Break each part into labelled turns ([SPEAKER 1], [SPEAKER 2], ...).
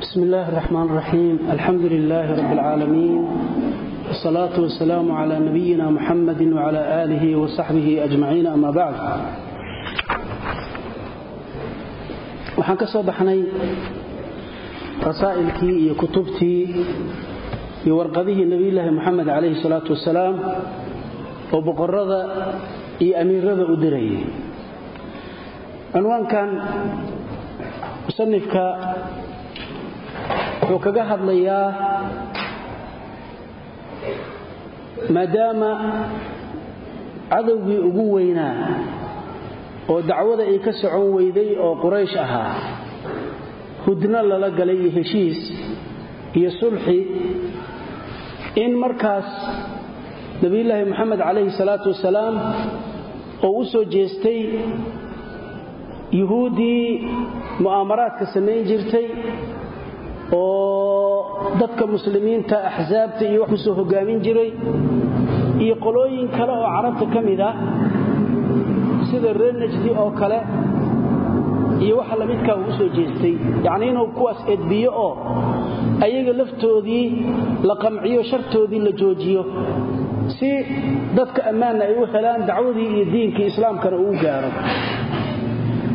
[SPEAKER 1] بسم الله الرحمن الرحيم الحمد لله رب العالمين والصلاة والسلام على نبينا محمد وعلى آله وصحبه أجمعين أما بعد waxaan ka soo baxnay rasaa'ilkii iyo kutubtii iyo warqadihii nebiyulaahi moxamed calayhi salaatu wasalaam oo boqorada iyo amiirada u dirayay cunwaankan musanifka wuxuu kaga hadlayaa maadaama cadowgii ugu weynaa oo dacwada ay ka socon weyday oo quraysh ahaa hudno lala galay iyo heshiis iyo sulxi in markaas nebiyulaahi moxamed calayhi salaatu wasalaam oo u soo jeestay yuhuuddii mu'aamaraadka samayn jirtay oo dadka muslimiinta axsaabta iyo wax ku soo hogaamin jiray iyo qolooyin kale oo carabta ka mid ah sida reer najdi oo kale iyo waxa lamidkaa uu soo jeestay. Yacnii inuu kuwaas edbiyo oo ayaga laftoodii la qamciyo shartoodii la joojiyo si dadka ammaanna ay u helaan dacwadii iyo diinkii islaamkana uu gaaro.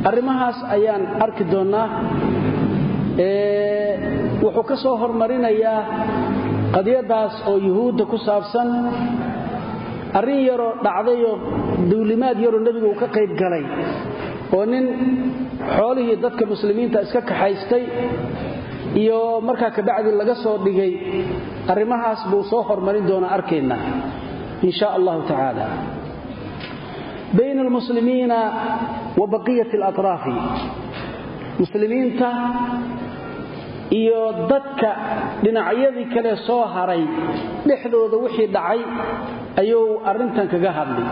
[SPEAKER 1] Arrimahaas ayaan arki doonnaa wuxuu ka soo hormarinayaa qadiyadaas oo yuhuudda ku saabsan arrin yaroo dhacdayoo duulimaad yaroo nebigu uu ka qayb galay oo nin xoolihii dadka muslimiinta iska kaxaystay iyo markaa kabacdi laga soo dhigay arrimahaas buu soo hormarin doonaa arkayna in sha allahu tacaala. Bayna almuslimiina wa baqiyat alatraafi muslimiinta iyo dadka dhinacyadii kale soo haray dhexdooda wixii dhacay ayuu arrintan kaga hadlay.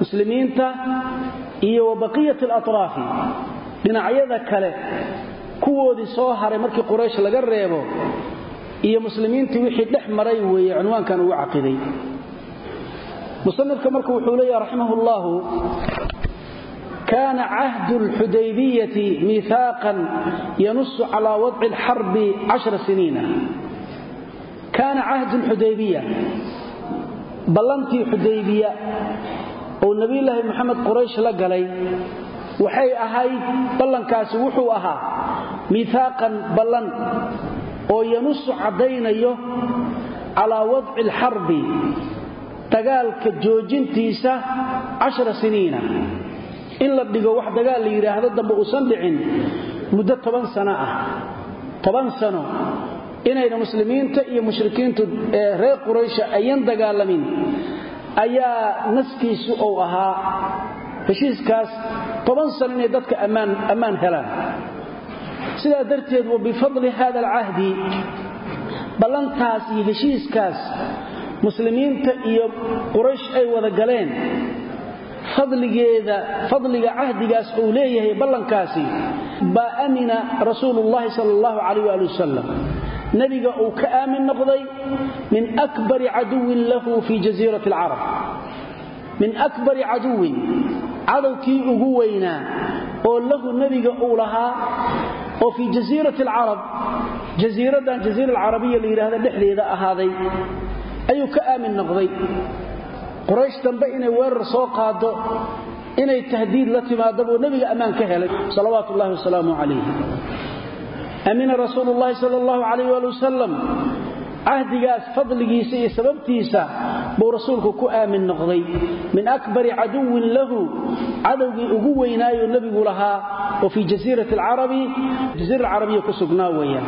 [SPEAKER 1] Muslimiinta iyo wa baqiyat alatraafi dhinacyada kale kuwoodii soo haray markii quraysh laga reebo iyo muslimiintii wixii dhex maray weeye cunwaankan ugu caqiday. Musanifka marka wuxuu leeyaha raximah ullahu كان عهد الحديبية ميثاقا ينص على وضع الحرب عشر سنين كان عهد الحديبية بلنتي حديبية والنبي الله محمد قريش لقلي وحي أهاي بلن كاسي وحو أها ميثاقا بلن وينص عدينيه على وضع الحرب تقالك جوجين تيسة عشر سنين in la dhigo wax dagaal la yidhaahdo dambe uusan dhicin muddo toban sano ah. Toban sano inayna muslimiinta iyo mushrikiintu reer quraysha ayan dagaalamin ayaa naskiisu uu ahaa. Heshiiskaas toban sano inay dadka ammaan helaan. Sidaa darteed wa bifadli hada alcahdi. Ballantaas iyo heshiiskaas muslimiinta iyo quraysh ay wada galeen fadligeeda fadliga cahdigaas uu leeyahay ballankaasi baa amina rasuulullaahi sal allahu calayh waali wasalam nebiga uu ka aamin noqday min akbari caduwin lahu fii jasiirati alcarab min akbari caduwin cadowkii ugu weynaa oo lahu nebiga uu lahaa oo fii jasiirati alcarab jasiiraddan jasiira alcarabiya la yidhaahda dhexdeeda ahaaday ayuu ka aamin noqday quraysh dambe inay weerar soo qaado inay tahdiid la timaado buu ammaan ka helay salawaatu ullahi wasalaamu calayh amina rasuulu llahi sal allahu calayh waali wasalam cahdigaas fadligiisa iyo sababtiisa buu rasuulku ku aamin noqday. Min akbari caduwin lahu cadowgii ugu weynaayuu nebigu lahaa oo fii jasiirati alcarabi jasiira alcarabiya ku sugnaa weeyaan.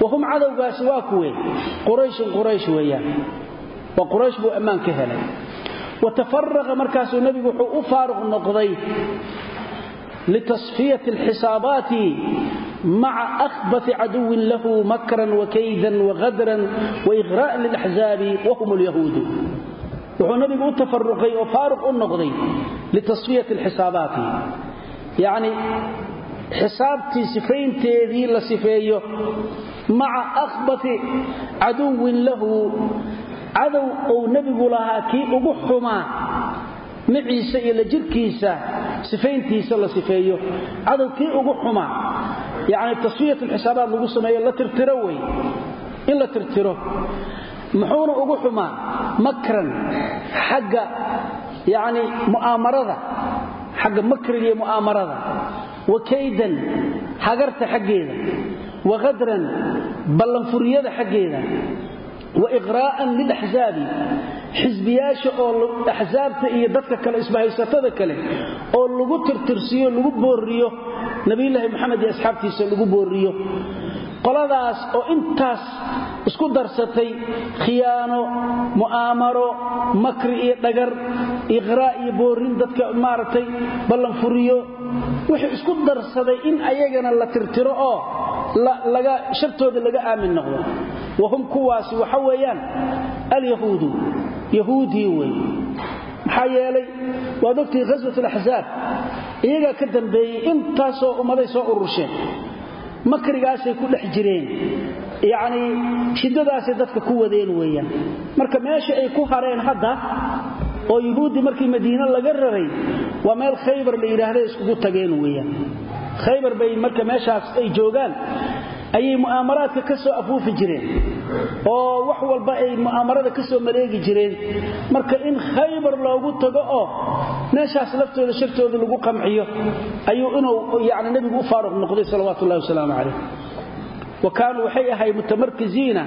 [SPEAKER 1] Wa cadowgaasi waa kuwe qurayshun quraysh weeyaan. Waa quraysh buu ammaan ka helay watafaraqa markaasuu nebigu wuxuu u faaruq noqday litasfiyati alxisaabaati maca akhbati caduwin lahu makran wakaydan waghadran waiqra'an lilaxzaabi wahum lyahuudu wuxuu nebigu u tafaruqay oo faaruq u noqday litasfiyati alxisaabaati yacni xisaabtii sifaynteedii la sifeeyo maca akhbati caduwin lahu cadow uu nebigu lahaa kii ugu xumaa maciisa iyo la jirkiisa sifayntiisa la sifeeyo. Cadow kii ugu xumaa yacni tasfiyat alxisaabaat lagu sameeyo la tirtiro wey in la tirtiro. Muxuuna ugu xumaa makran xagga yacni mu'aamarada xagga makriga iyo mu'aamarada. Wa kaydan hagarta xaggeeda. Wa qadran ballanfuriyada xaggeeda wa iqraa'an lilaxsaabi xisbiyaasha oo axsaabta iyo dadka kale isbahaysatada kale oo lagu tirtirsiyo lagu booriyo nabiyulaahi moxamed iyo asxaabtiisa lagu booriyo qoladaas oo intaas isku darsatay khiyaano mu'aamaro makri iyo dhagar iqraa iyo boorin dadka maaragtay ballanfuriyo wixii isku darsaday in ayagana la tirtiro oo shartooda laga aamin noqdo. Wahum kuwaasi waxa weeyaan alyahuudu yahuudii wey. Maxaa yeelay waad ogtihi ghaswat alaxsaab iyagaa ka dambeeyey intaasoo ummaday soo urusheen makrigaasay ku dhex jireen. Yacnii shiddadaasay dadka ku wadeen weeyaan. Marka meesha ay ku hareen hadda oo yuhuuddii markii madiine laga raray waa meel khaybar la yidhaahday iskugu tageen weeyaan. Khaybar bay marka meeshaas ay joogaan ayay mu'aamaraadka ka soo afuufi jireen oo wax walba ay mu'aamarada ka soo maleegi jireen. Marka in khaybar loogu tago oo meeshaas laftooda shartooda lagu qamxiyo ayuu inuu yani nebigu u faaruq noqday salawaatu wasalaamu calayh. Wa kaanuu waxay ahay mutamarkiziina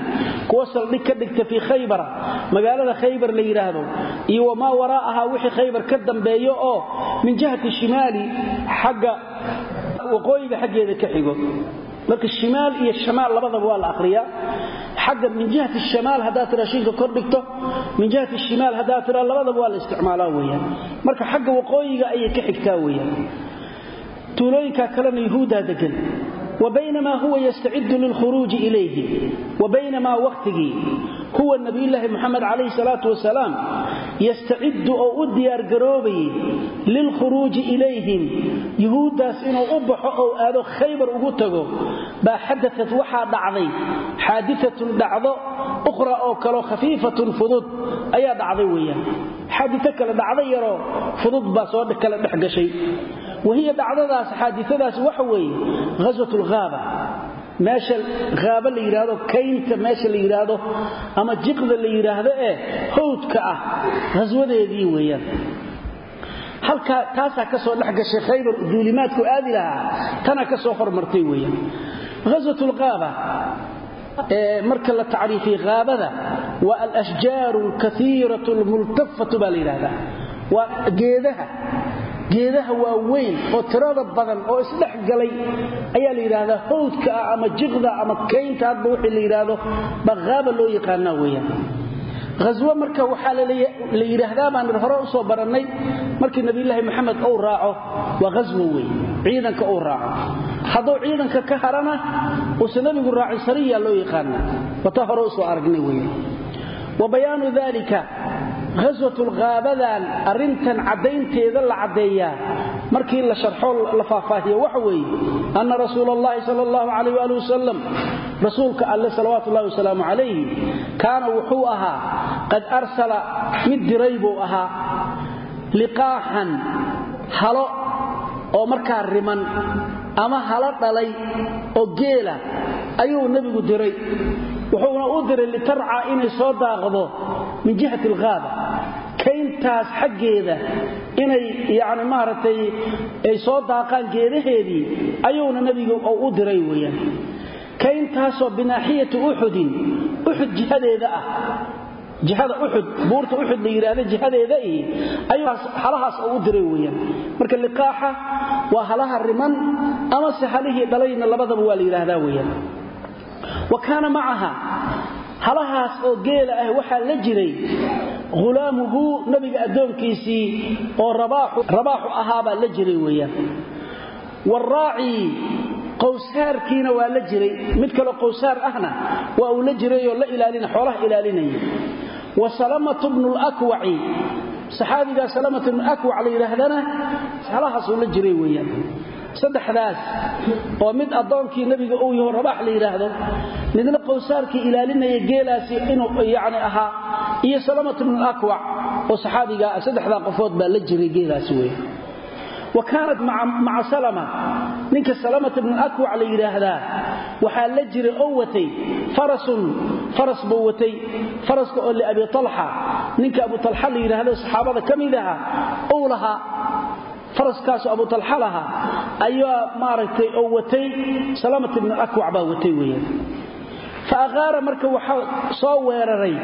[SPEAKER 1] kuwa saldhig ka dhigta fii khaybara magaalada khaybar la yidhaahdo iyo wamaa waraa'ahaa wixii khaybar ka dambeeyo oo min jihati shimaali xagga waqooyiga xaggeeda ka xigo marka shimaal iyo shamaal labadaba waa la akhriyaa xagga min jihati shamaal haddaad tiraa kor dhigto min jihati shimaal haddaad tiraa labadaba waa la isticmaalaa weeyaan. Marka xagga waqooyiga ayay ka xigtaa weeyaan. Tuulooyinkaa kalena yuhuudaa degan wa baynamaa huwa yastacidu lilkhuruuji ilayhi wa kuwa nabiyulaahi muxamed calayhi salaatu wasalaam yastaciddu oo u diyaargaroobayay lilkhuruuji ilayhim yuhuuddaas inuu u baxo ou aado khaybar ugu tago baa xadaat waxaa dhacday xaadiatun dhacdo ukhra oo kaleo khafiifatun fudud ayaa dhacday weeyaan. Xaadito kale dhacdo yaroo fudud baa soo kala dhexgashay wahiya dhacdadaas xaaditadaasi waxa weeye meesha qaaba la yiraahdo kaynta meesha la yiraahdo ama jiqda la yiraahdo ee hawdka ah qaswadeedii weeyaan. Halka taasa ka soo dhex gashay khaybar duulimaadku aadi lahaa tana ka soo hormartay weeyaan. Ghazwatul qaaba ee marka la taariifay qaabada wa al-ashjaru al-kathiratu al-multaffatu bal yiraahdo wa geedaha geedaha waaweyn oo tirada badan oo isdhex galay ayaa la yidhaahdaa hawdka ah ama jiqda ama kaynta wixii la yidhaahdo baqaaba loo yaqaanaa weeyaan. Ghaswo marka waxaa la yidhaahdaa baan hore u soo barannay markii nabiyulaahi maxamed uu raaco waa ghaswo wey ciidanka uu raaco. Hadduu ciidanka ka harana uusa nabigu raacin sariya loo yaqaanaa. Wata hore u soo aragnay weeyaan. Wa bayaanu dalika ghaswatul qaabadan arintan cadaynteeda la cadeeyaa markii la sharxo la faahfaahiyo waxa weeye anna rasuulullaahi sallallahu alayhi wa sallam rasuulka alle salawaatullaahi wasalaamu calayhi kaana wuxuu ahaa qad arsala mid diray buu ahaa liqaaxan halo oo markaa riman ama halo dhalay oo geela ayuu nebigu diray. Wuxuuna u diray litarca inay soo daaqdo min jihati alghaaba kayntaas xaggeeda inay yani maaragtay ay soo daaqaan geedaheedii ayuuna nebigu u diray weeyaan. Kayntaasoo binaaxiyati uxudin uxud jihadeeda ah jihada uxud buurta uxud la yidhaahda jihadeeda ayuu halahaas u diray weeyaan. Marka liqaaxa waa halaha riman amase halihii dhalayna labadaba waa la yidhaahdaa weeyaan. Wa kaana macaha halahaas oo geela ah waxaa la jiray hulaamuhu nabiga addoonkiisii oo rabaaxu ahaabaa la jiray weeyaan. Waraaci qowsaarkiina waa la jiray. Mid kaloo qowsaar ahna waa uu la jirayoo la ilaalina xoolaha ilaalinaya. Wa salamatu bnu lakwaci saxaabigaa salamatu bnu akwac la yidhaahdana halahaasuu la jiray weeyaan saddexdaas oo mid addoonkii nabiga uu yaho rabaax la yidhaahdo midna qowsaarkii ilaalinaya geelaasi inuu yani ahaa iyo salamat bnu akwac oo saxaabigaa saddexdaa qofood baa la jiray geelaasi wey wa kaanat maca salama ninka salamat ibnu akwac la yidhaahdaa waxaa la jira oo watay farasun faras buu watay faraska oo liabi talxa ninka abu talxa la yidhaahdo saxaabada ka mid aha uu lahaa faraskaasu abu talxa lahaa ayaa maaragtay oo watay salamat ibnu akwac baa watay weeyaan. Fa aqaara marka waxaa soo weeraray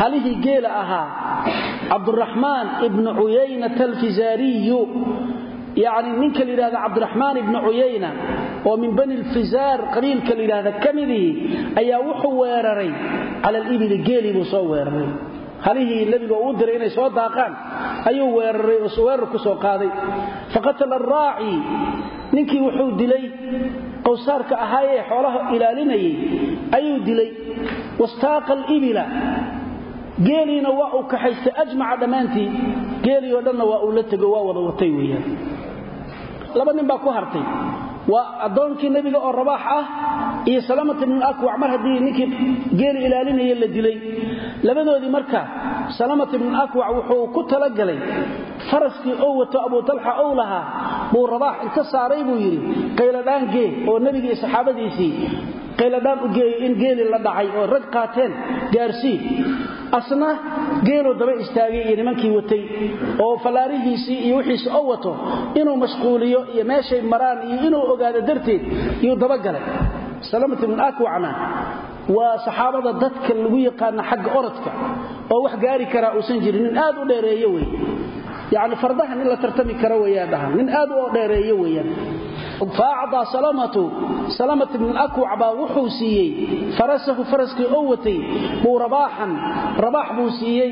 [SPEAKER 1] halihii geela ahaa cabduraxmaan ibnu cuyaynata alfizaariyu yacni ninka la yidhahda cabdiraxmaan ibnu cuyayna oo min bani lfizaar qabiilka la yidhahda ka midihii ayaa wuxuu weeraray. Cala alibili geelii buu soo weeraray halihii nebiga uu diray inay soo daaqaan ayuu weeraray weerar ku soo qaaday. Faqatala araaci ninkii wuxuu dilay qowsaarka ahaayee xoolaha ilaalinayay ayuu dilay. Wastaaqa alibila geeliina waa uu kaxaystay ajmaca dhammaantii geelii oo dhanna waa uu la tego waa wada watay weeyaan. Laba nin baa ku hartay. Waa addoonkii nebiga oo rabaax ah iyo salamat ibnu akwac mar haddii ninkii geeli ilaalinaya la dilay labadoodii marka salamat ibnu akwac wuxuu ku talagalay faraskii ou wato abuu talxa ou lahaa buu rabaax inta saaray buu yidhi qayladhaan gee oo nebiga iyo saxaabadiisii qayladhaan u geeyo in geeli la dhacay oo rag qaateen gaarsii asna geeluu daba istaagay iyo nimankii watay oo fallaarihiisii iyo wixiisi oo wato inuu mashquuliyo iyo meeshay maraan iyo inuu ogaado darteed iyuu dabagalay salamat ibnu akwacna waa saxaabada dadka lagu yaqaana xagga orodka oo wax gaari karaa uusan jirin. Nin aad u dheereeyo wey yacni fardaha nin la tartami kara weeyaan dhaha. Nin aad u dheereeyo weeyaan faacdaa salamatu salamat ibnu akwac baa wuxuu siiyey farasahu faraskii oo watay buu rabaaxan rabaax buu siiyey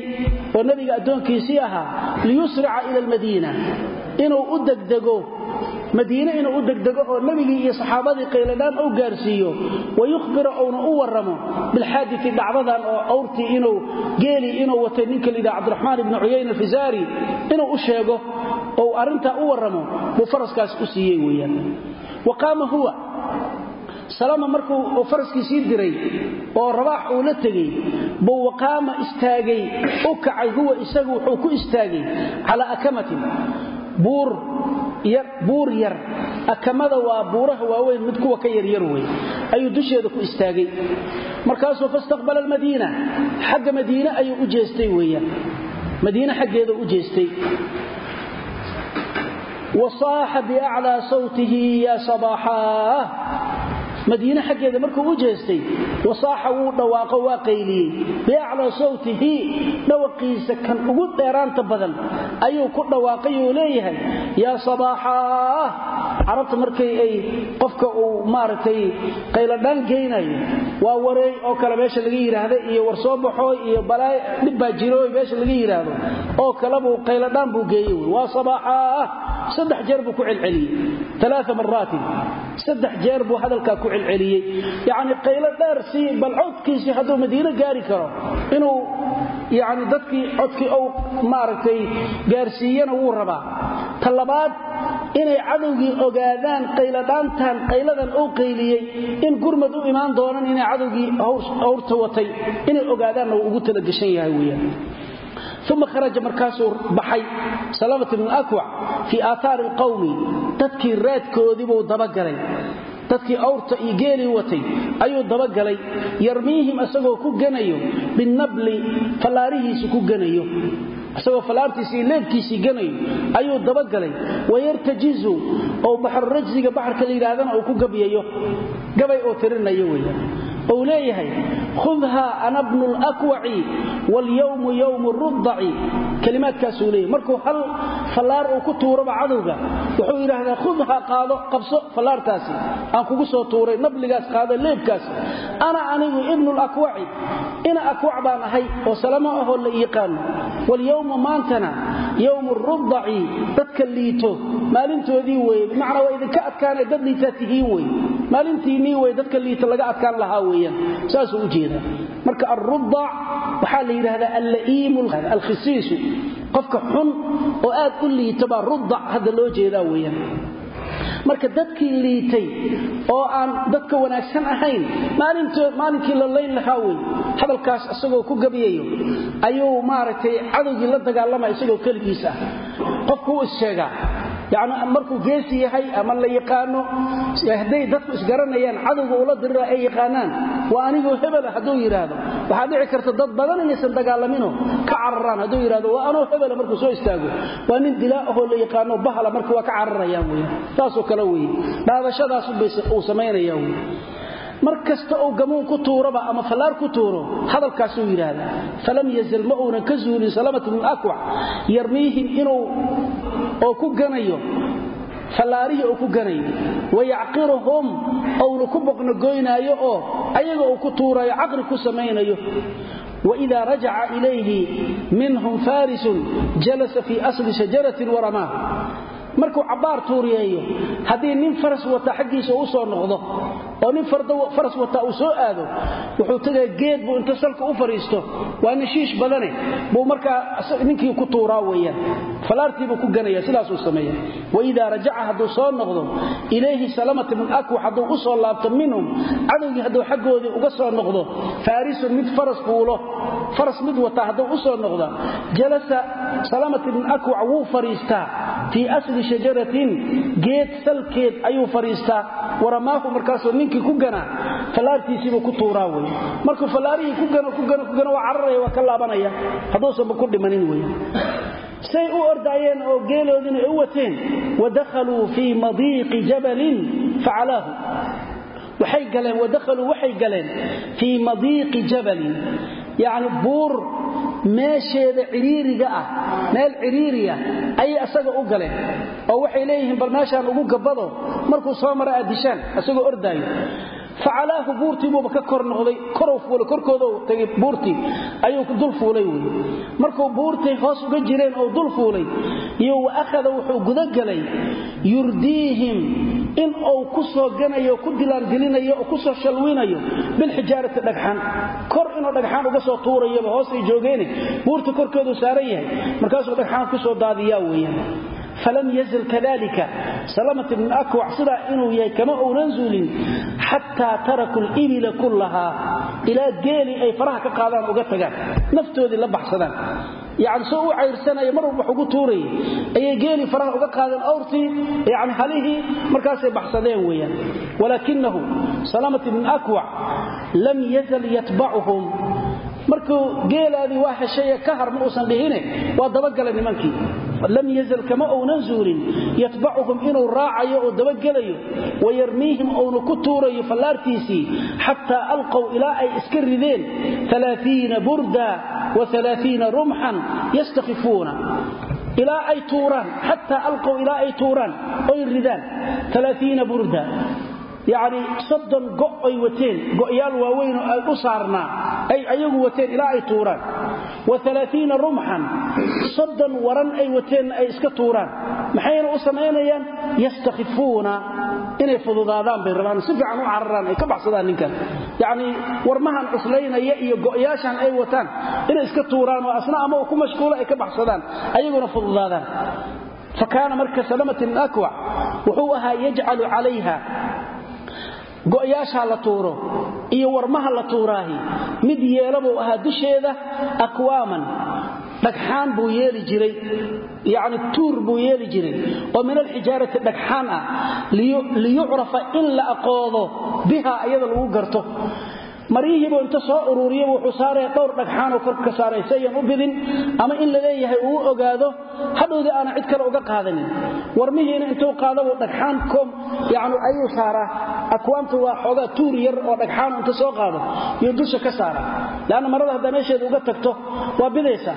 [SPEAKER 1] oo addoonkiisii ahaa liyusrica ila almadiina inuu u degdego madiine inuu u degdego oo nebigii iyo saxaabadii qayladhaan u gaarsiiyo wayukhbira uuna u warramo bilxaadii dhacdadan oo awrtii inuu geelii inuu watay ninka layidhaha cabdiraxmaan ibnu cuyayna alfisaari inuu u sheego ou arrintaa u warramo buu faraskaas u siiyey weeyaan. Wa qaama huwa salama markuu faraskii sii diray oo rabaax uu la tegey buu waqaama istaagay u kacay huwa isagu wuxuu ku istaagay calaa akamatin buur yar akamada waa buuraha waaweyn mid kuwa ka yaryar wey ayuu dusheeda ku istaagay. Markaasuu fastaqbala almadiina xagga madiine ayuu u jeestay weeyaan. Madiine xaggeeda u jeestay. Wasaaxa biaclaa sawtihi yaa sabaaxaa madiine xaggeeda markuu u jeestay wasaaxa wuu dhawaaqo waa qayliyey. Biaclaa sawtihi dhawaqiisa kan ugu dheeraanta badan ayuu ku dhawaaqay uu leeyahay yaa sabaaxaa carabta markay ay qofka uu maaragtay qayladhaan geynayo waa wareey oo kale meesha laga yidhaahda iyo war soo baxooy iyo balaa dhib baa jirooy meesha laga yidhaahdo oo kalebuu qayladhaan buu geeyey. Waa sabaaxaa saddex jeer buu ku celceliyey. Alaaa maraatin saddex jeer buu hadalkaa ku celceliyey. Yacni qaylo dheer si bal codkiisii hadduu madiino gaari karo inuu yacni dadkii codkii ou maaragtay gaarsiiyana wuu rabaa. Ta labaad inay cadowgii ogaadaan qayladhaantan qayladan uu qayliyey in gurmad u imaan doonan inay cadowgii hawrta watay inay ogaadaanna uu ugu talagashan yahay weeyaan uma kharaja markaasuu baxay salamat ibnu akwac fii aaaari alqawmi dadkii raadkoodiibuu dabagalay dadkii awrta iyo geelii watay ayuu dabagalay yarmiihim isagoo ku ganayo binabli fallaarihiisi ku ganayo isagoo fallaartiisi leebkiisii ganayo ayuu dabagalay wayartajizu oo baxrurajsiga baxarka la yidhahdana uu ku gabyayo gabay oo tirinayo weya ou leeyahay khudha ana bnu lakwaci walyowmu yowmu rudaci kalimaadkaasuu leeyahy markuu hal fallaar uu ku tuuraba cadowga wuxuu yidhaahdaa khudha qaado qabso fallaartaasi. Aan kugu soo tuuray nabligaas qaado leebkaas. Ana anigu ibnu lakwaci ina akwac baan ahay oo salamo ahoo la yaqaano walyowma maantana yowmu rudaci dadka liito. Maalintoodii weye bimacnaa waa idinka adkaanay dad liitaa tihiin wey maalintiinnii wey dadka liita laga adkaan weeyaan. Saasuu u jeedaa marka alrudac waxaa la yidhahdaa alla'iimu alkhisiisu. Qofka xun oo aad u liito baa rudac hadda loo jeedaa weeyaan. Marka dadkii liitay oo aan dadka wanaagsan ahayn maalinkii la layn lahaa wey hadalkaas isagoo ku gabiyayo ayuu maaragtay cadowgii la dagaalamaya isagoo keligiis ah. Qofku u issheegaa yani markuu geesi yahay ama la yaqaano hadday dadku isgaranayaan cadowga ula dirira ay yaqaanaan waa anigoo hebela hadduu yidhaahdo waxaa dhici karta dad badan inaysan dagaalamino ka cararaan hadduu yidhahdo waa anoo hebela markuu soo istaago. Waa nin dilaa ahoo la yaqaano bahala marka waa ka cararayaan wey saasoo kale weye dhaadashadaasuu samaynaya wey mar kasta uu gamuun ku tuuraba ama fallaar ku tuuro hadalkaasuu yidhaahdaa falam yazal ma uunan ka zuulin salamat bnu akwac yarmiihim inuu oo ku ganayo fallaarihii uu ku ganayo wayacqiruhum ouna ku boqnogoynaayo oo ayaga uu ku tuurayo caqri ku samaynayo. Waida rajaca ilayhi minhum farisun jalasa fii asli shajaratin waramaah markuu cabbaar tuuriyeeyo haddii nin faras wata xaggiisa u soo noqdo oo nin faras wata uu soo aado wuxuu tegaya geed buu inta salka u fadhiisto. Waa nishiish badane buu markaa ninkii ku tuuraa weyaan falaartiibuu ku ganaya sidaasuu sameeya waidaa rajaca hadduu soo noqdo ilayhi salamata min akwax hadduu u soo laabto minhum cadowgii hadduu xaggoodii uga soo noqdo faarisun mid faras fuulo. Faras mid wata hadduu u soo noqda jalasa salamata min akwac wuu fadhiistaa. Fii asli shajaratin geed salkeed ayuu fadhiistaa. Waramaahu markaasuu ninkii ku ganaa fallaartiisiibuu ku tuuraa wey. Markuu fallaarihii ku gano ku gano ku gano waa cararaya waa ka laabanaya. Hadduusanba ku dhimanin wey. Say u ordaayeen oo geeloodiina u wateen wadakhaluu fii madiiqi jabalin facalaahu. Waxay galeen wadakhaluu waxay galeen fii madiiqi jabalin yacni buur meesheeda ciriiriga ah meel ciriiriya ayay asaga u galeen. Oo waxay leeyihiin bal meeshaan ugu gabbado markuu soo mara aad dishaan asagoo ordaayo facalaahu buurtiibuuba ka kor noqday korow fuulay korkoodou tagay buurtii ayuu dul fuulay wey markuu buurtay hoos uga jireen oo dul fuulay iyo wa akhada wuxuu gudagelay yurdiihim in uu ku soo ganayo ku dilaangelinayo oo ku soo shalwinayo bilxijaarati dhagxan. Kor inuu dhagxaan uga soo tuurayaba hoos ay joogeene buurta korkeedu saaran yahay markaasuu dhagxaan ku soo daadiyaa weeyaan falam yazal kadalika salamat bn akwac sidaa inuu yahay kama uunan zuulin xataa taraku libila kullahaa ilaa geeli ay faraha ka qaadaan uga tagaan naftoodii la baxsadaan yani soo u cayrsanaya mar walba wax ugu tuurayay ayay geelii faraha uga qaadeen awrtii yani halihii markaasay baxsadeen weeyaan walaakinahu salamat bn akwac lam yazal yatbacuhum markuu geelaadii waa heshaye ka har ma uusan dhihine waa dabagala lam yazal kama uunan zuulin yatbacuhum inuu raacayo oo dabagelayo wayarmiihim uuna ku tuurayo fallaartiisii xataa alqow ilaa ay iska rideen aaaiina burda waalaaiina rumxan yastakhifuuna ilaa ay tuuraan xataa alqow ilaa ay tuuraan oy ridaan yacni soddon go' ay wateen go'yaal waaweynoo ay u saarnaa ay ayagu wateen ilaa ay tuuraan. Wa alaaiina rumxan soddon waran ay wateenna ay iska tuuraan. Maxayna u samaynayaan yastakhifuuna inay fududaadaan bay rabaan. Si fiican u cararaan ay ka baxsadaan ninkan. Yacnii warmahan cuslaynaya iyo go'yaashan ay wataan inay iska tuuraan oo asna ama ku mashquulo ay ka baxsadaan ayaguna fududaadaan. Marka salamat bn akwac ahaa yajcalu calayha go'yaashaa la tuuro iyo warmaha la tuuraahi mid yeelabuu ahaa dusheeda akwaaman. Dhagxaan buu yeeli jiray yacni tuur buu yeeli jiray. Oo min alxijaarati dhagxaan ah liyucrafa in la aqoodo biha iyada lagu garto maryihiibu inta soo uruuriyaba wuxuu saaraya dhowr dhagxaanoo korka ka saaray si ayan u bidin ama in la leeyahay uu ogaado hadhowdii aanan cid kale uga qaadanin. Warmihiina intuu qaadabuu dhagxaan koom yani ayuu saaraa. Akwaamta waa xoogaa tuur yar oo dhagxaanu inta soo qaado iyo dusha ka saara leanna marada haddaa meesheeda uga tagto waa bidaysaa.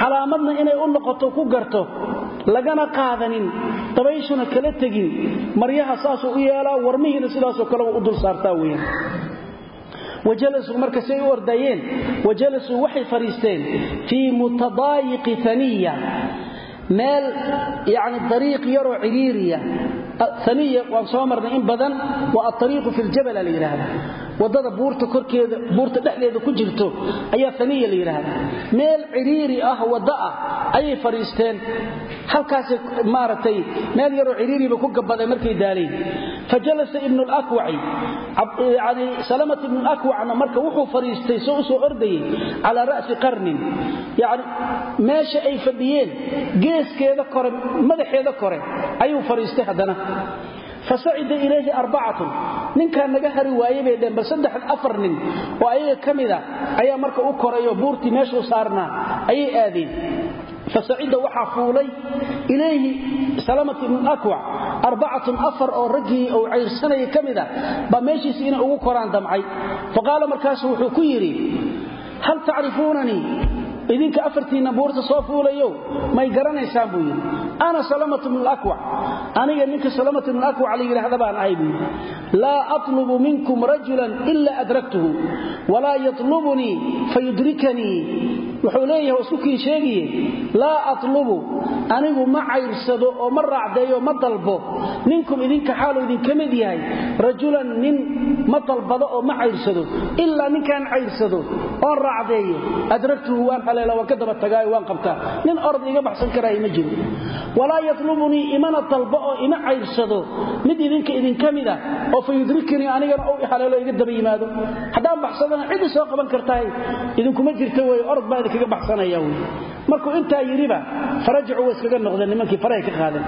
[SPEAKER 1] Calaamadna inay u noqoto ku garto lagana qaadanin dabayshuna kala tegin. Maryaha saasuu u yeelaa warmihiina sidaasoo kale u dul saartaa weyaan wajalasuu marka say u ordayeen wajalasuu waxay fadhiisteen fii mutadaayiqi aniya meel yani dariiq yaroo ciriiriya aniya waan soo marnay in badan waa aariiqu fi ljabala la yidhaahda waddada buurta korkeeda buurta dhexdeeda ku jirto ayaa aniya la yidhaahda meel ciriiri ah wadda ah ayay fadhiisteen halkaasay maaragtay meel yaroo ciriiriba ku gabaday markay daaleen fajalasa ibnu yani salamat ibnu lakwacna marka wuxuu fadhiistay soo u soo ordayey calaa ra'si qarnin. Yani meesha ay fadhiyeen geeskeeda kore madaxeeda kore ayuu fadhiistay haddana. Fasacida ilayhi arbacatun. Ninkaa naga hari waaye bay dheen bal saddex afar nin oo ayaga ka mida ayaa marka u korayo buurtii meeshuu saarnaa ayay aadeen fasacida waxaa fuulay ilayhi salamat ibnu akwac arbacatun afar oo raggii uu cayrsanayay ka mida baa meeshiisi inay ugu koraan damcay. Faqaala markaasu wuxuu ku yidhi hal tacrifuunanii? Idinka afartiinna buurta soo fuulayo may garanaysaan buu yidhi. Ana salamatu bnu lakwac aniga ninka salamatu bnu akwac la yidhaahda baan ahay buu laa atlubu minkum wuxuu leeyahay isku kii sheegiye laa atlubu anigu ma cayrsado oo ma raacdeeyo ma dalbo. Minkum idinka xaaluu idinka mid yahay rajulan nin ma dalbado oo ma cayrsado. Ilaa ninkaan cayrsado oon raacdeeyo adragtuhu waan haleela waan ka daba tagaayo waan qabtaa. Nin orod iga baxsan karaayo ma jiro walaa yatlubunii imana dalbo oo ima cayrsado. Mid idinka idinka mida oo fa anigana ou haleelo iga daba yimaado. Haddaan baxsadana cidi soo qaban kartahay. Idinkuma jirta wey orod baa idinkaga baxsanaya wy markuu intaa yidhiba farajacuu way iskaga noqdeen nimankii farahay ka qaadeen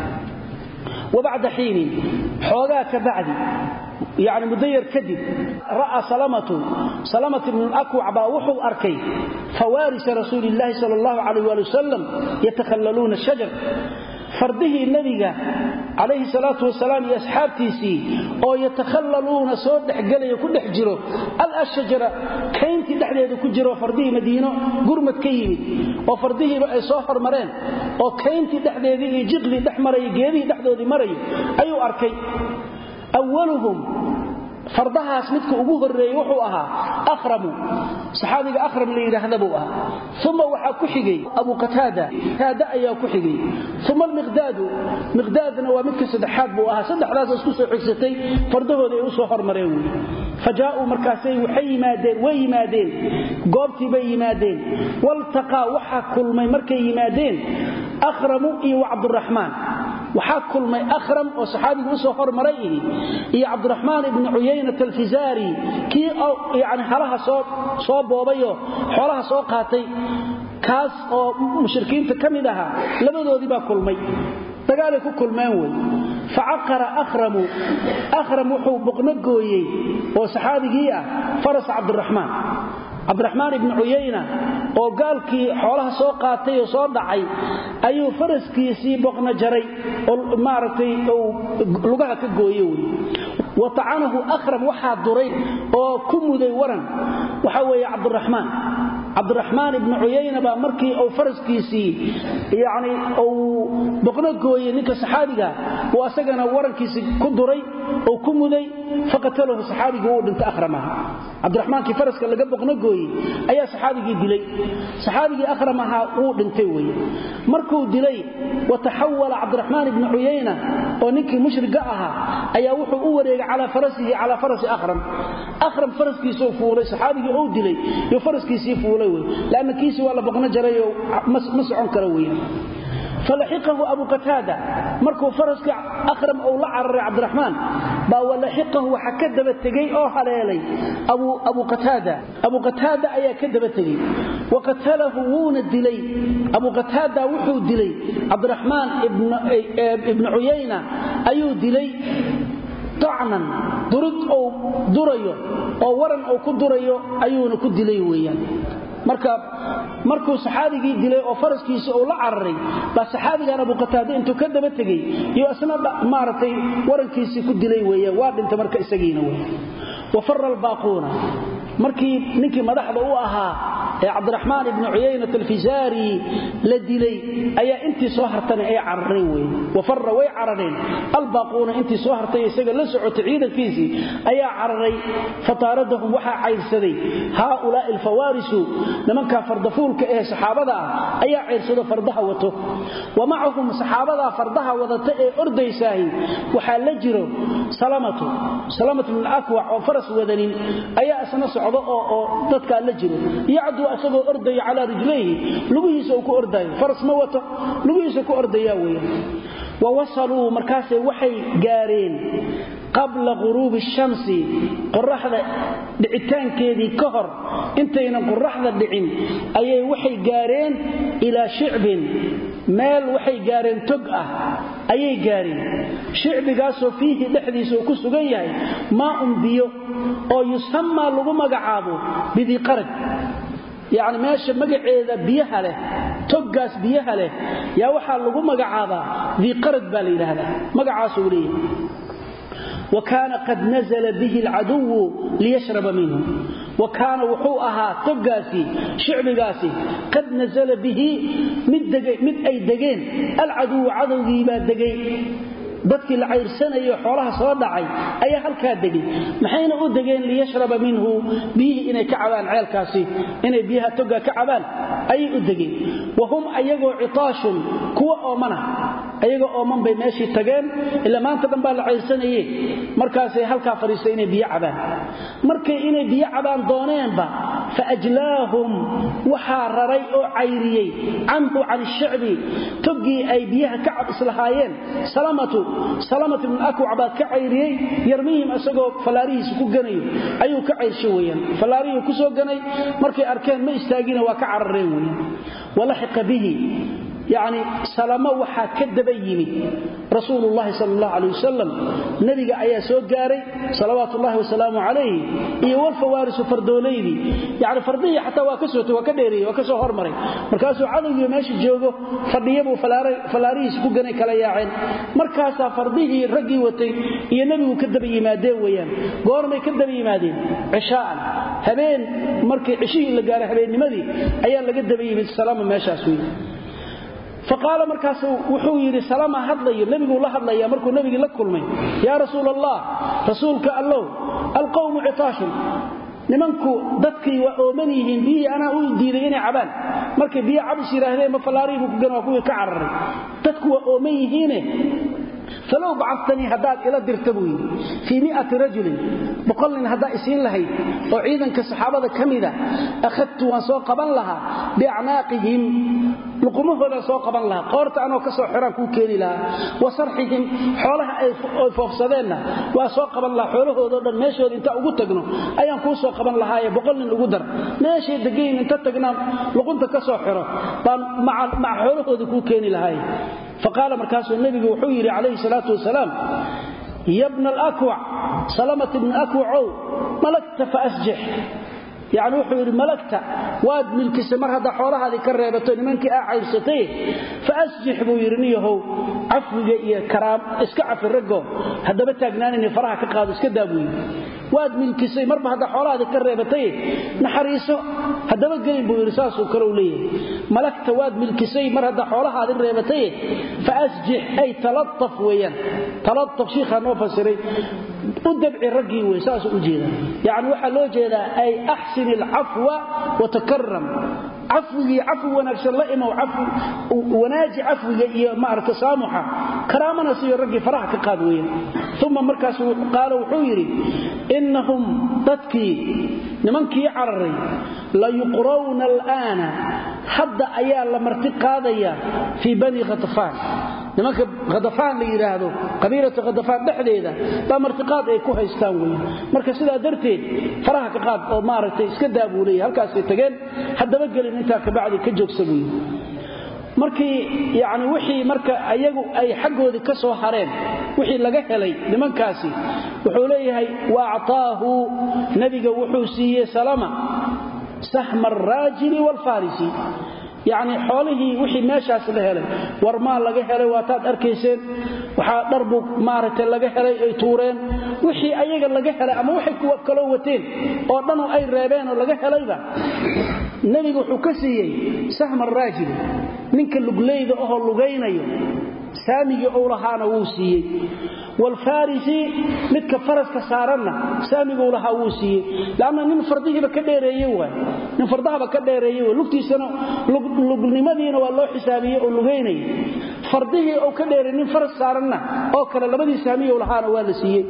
[SPEAKER 1] wabacda xiinin xoogaa ka bacdi. Yani muddo yar kadib ra'a salamatu. Salamat ibnu lakwac baa wuxuu arkay fawaarisa rasuuli illaahi sal allahu calayh waali wasalam yatakhallaluuna shajar fardihii nebiga calayhi salaatu wasalaam iyo asxaabtiisii oo yatakhallaluuna soo dhexgelaya ku dhex jiro alashajara kayntii dhexdeeda ku jiro fardihii madiino gurmad ka yimid oo fardihiiba ay soo hormareen oo kayntii dhexdeedii iyo jiqlii dhex maraya geedihii dhexdoodii marayo ayuu arkay. Awaluhum fardahaas midka ugu horeeyey wuxuu ahaa akhramu saxaabiga akhram la yidhaahda buu ahaa. Uma waxaa ku xigay abu qataada qataada ayaa ku xigay. Uma almiqdaadu. Miqdaadna waa midka saddexaad buu ahaa. Saddexdaas isku soo xigsatay fardahooda ay u soo hormareen wey fa jaa'uu markaasay waxay yimaadeen way yimaadeen. Goobtii bay yimaadeen. Waltaqaa waxaa kulmay markay yimaadeen akhramu iyo cabduraxmaan waxaa kulmay akhram oo saxaabigu u soo hormaray ihi. Iyo cabdiraxmaan ibni cuyaynat alfizaari kii yani halaha soo boobayoo xoolaha soo qaatay kaas oo mushrikiinta ka mid ahaa labadoodii baa kulmay. Dagaalay ku kulmeen wey. Facaqara ahramu akhram wuxuu boqno gooyey oo saxaabigii ah faras cabdiraxmaan cabdiraxmaan ibni cuyayna oo gaalkii xoolaha soo qaatay oo soo dhacay ayuu faraskiisii boqna jaray oo maaragtay lugaha ka gooye wey wa tacanahu akhram waxaa duray oo ku muday waran. Waxa weeye cabdiraxmaan cabdiraxmaan ibni cuyayna baa markii uu faraskiisii yani uu boqno gooyey ninka saxaabiga uu asagana warankiisii ku duray oo ku muday faqatalahu saxaabigii uu dhintay ahramaha cabdiraxmaankii faraska laga boqno gooyey ayaa saxaabigii dilay. Saxaabigii akhram ahaa dhintay weye markuu dilay wa taxawala cabdiraxmaan ibni cuyayna oo ninkii mushriga ahaa ayaa wuxuu u wareegay calaa farasihi calaa farasi akhram. Akhram faraskiisuu fuulay saxaabigii uu dilay iyo faraskiisii wey lanna kiisii waa la boqno jarayoo ma socon karo weyaan falaxiqahu abu qataada markuu faraskii akhram uu la cararay cabdiraxmaan baa walaxiqahu waxa ka daba tegey oo haleelay abu qataada abu qataada ayaa ka daba tegey wa qatalahu wuuna dilay. Abu qataada wuxuu dilay. Cabdiraxmaan ibni cuyayna ayuu dilay. Dacnan durid ou durayo oo waran uu ku durayo ayuuna ku dilay weeyaan marka markuu saxaabigii dilay oo faraskiisa uu la cararay baa saxaabigan abu qataada intuu ka daba tegey iyo isna maaragtay warankiisii ku dilay weeyaan waa dhintay marka isagiina wey wa fara albaaquuna. Markii ninkii madaxda u ahaa ee cabdiraxmaan ibni cuyaynat alfisaari la dilay ayaa intii soo hartana ay carareen wey wa farra way carareen albaaquuna intii soo hartay isaga la socotay ciidankiisii ayaa cararay. Fataaradahum waxaa cayrsaday. Haaulaai alfawaarisu nimankaa fardafuulka ee saxaabada ah ayaa cayrsado fardaha wato. Wa macahum saxaabadaa fardaha wadata ee ordaysaahi waxaa la jiro salamatu. Salamatu bn akwac oo faras wadanin ayaa isna socdo oo dadkaa la jiro yacduu isagoo ordaya calaa rijlayhi lugihiisa uu ku ordaayo faras ma wato lugihiisa ku ordayaa weya wa wasaluu markaasay waxay gaareen qabla quruubi shamsi qoraxda dhicitaankeedii ka hor intaynan qoraxda dhicin ayay waxay gaareen ilaa shicbin meel waxay gaareen tog ah ayay gaareen. Shicbigaasoo fiihi dhexdiisa uu ku sugan yahay maaun biyo oo yusamaa lagu magacaabo bidiqaraj yacni meesha magaceeda biyaha leh toggaas biyaha leh yaa waxaa lagu magacaabaa diiqarad baa la yidhaahdaa. Magacaasuu leeyahay. Wa kaana qad nazla bihi alcaduwu liyashraba minhu. Wa kaana wuxuu ahaa toggaasi shicbigaasi qad nazala bihi mid ay degeen. Alcaduwu cadowgiibaa degay dadkii la cayrsanayo xoolaha soo dhacay ayaa halkaa degay. Maxayna u degeen liyashraba minhu? Biyihii inay ka cabaan ceelkaasi inay biyaha toga ka cabaan ayay u degeen. Wa hum ayagoo citaashun kuwa oomana ayagoo ooman bay meeshii tageen ila maanta dhan baa la cayrsanaye. Markaasay halkaa fadhiistay inay biyo cabaan. Markay inay biyo cabaan dooneenba fa ajlaahum waxaa raray oo cayriyey canhu can shicbi. Toggii ay biyaha ka cab islahaayeen salamatu salamat ibn akwac baa ka cayriyey yarmihim isagoo fallaarihiisa ku ganayo. Ayuu ka cayrsho fallaarihii ku soo ganay markay arkeen ma istaagina waa ka carareen weyaan walaxiqa bihi yacni salamo waxaa ka daba yimid rasuulullahi sal allahu calay wasalam nebiga ayaa soo gaaray salawaatu ullahi wasalaamu calayhi iyo walfawaarisu fardooleydii yacni fardihii xataa waa ka sootay waa ka dheereeyey waa ka soo hormaray. Markaasuu cadowgii meesha joogo fadhiyabuu fallaarihiisa ku ganay kala yaaceen. Markaasaa fardihii raggii watay iyo nebigu ka daba yimaadeen weeyaan. Goormay ka daba yimaadeen cishaa'an habeen markii cishihii la gaaray habeennimadii ayaa laga daba yimid salama meeshaas wey faqaala markaas wuxuu yidhi salama hadlayo nebiguu la hadlaya markuu nebigii la kulmay. Yaa rasuul allah rasuulka allow alqowmu citaashun nimanku dadkii waa ooman yihiin biyihii anaa u diiday inay cabaan. Markay biyo cabis yidhaahdeen ma fallaarihiibu ku gan waa kuwii ka cararay. Dadku waa ooman yihiine falow bacatanii haddaad ila dirta buu yidhi. Fii miati rajulin boqol nin haddaa isiin lahayd oo ciidanka saxaabada ka mida akhadtu waan soo qaban lahaa biacnaaqihim luqumahoodaan soo qaban lahaa. Qoorta anoo ka soo xiraan kuu keeni lahaa. Wa sarxihim xoolaha ay foofsadeenna waa soo qaban lahaa xoolahoodao dhan. Meeshooda intaa ugu tagno ayaan kuu soo qaban lahaaye boqol nin ugu dar. Meeshay degayn inta tagnaan luqunta ka soo kuu keeni lahaaye faqaala markaasuu nebigu wuxuu yidhi calayhi salaatu wasalaam ya bna alakwac salamat ibna akwacow malagta faasjix yacni wuxuu yidhi malagta waad milkisay mar haddaa xoolahaadii ka reebato nimankii aa cayrsatay fa asjix buu yidhi niyahow cafwiga iyo karaam iska cafi raggo. Haddaba taagnaanayni faraha ka qaado iska daa waad milkisay marba haddaa xoolahaadii ka reebatay naxariiso haddaba gelin buu yidhi saasuu kale u leeyahay. Malagta waad milkisay mar haddaa xoolahaadii reebatay fa asjix ay talataf weeyaan. Talataf shiikhaa noo fasiray u dabci raggii wey saasuu u jeedaa yacni waxaa loo jeedaa ay axsin alcafwa watakaram cafwigii cafwi wanaagsan la imow wanaaji cafwiga iyo maaragta saamuxa. Karaamana siyo raggii faraha ka qaad weeyaan uma markaas qaala wuxuu yidhi innahum dadkii nimankii cararay la yuqrawna alaana. Hadda ayaa la marti qaadaya fii bani nimanka khadafaan la yidhaahdo qabiilata khadafaan dhexdeeda baa martiqaad ay ku haystaan weeye marka sidaa darteed faraha ka qaad oo maaragtay iska daabuulaya halkaasay tageen haddaba gelin intaa kabacdi ka joogsa markii yacni wixii marka ayagu ay xaggoodii ka soo hareen wixii laga helay nimankaasi wuxuu leeyahay wa nebiga wuxuu siiyey salama sahma alraajili waalfarisi yacni xoolihii wixii meeshaas la helay. Warmaa laga helay waataad arkayseen. Waxaa dharbug maaragtay laga helay ay tuureen. Wixii ayaga laga helay ama waxay kuwa kaloo wateen oo dhanoo ay reebeen oo laga helayba. Nebigu wuxuu ka siiyey sahma araajili ninka lugleyda ahoo lugaynayo saamigii ou lahaana wuu siiyey waalfarisi midka faraska saaranna saamiguu lahaa wuu siiyey lanna nin fardihiiba ka dheereeye waay nin fardahaba ka dheereeye way lugtiisana lugnimadiina waa loo xisaabiyey oo lugaynaya fardihii ou ka dheeray nin faras saaranna oo kale labadii saamiyou lahaana waa la siiyey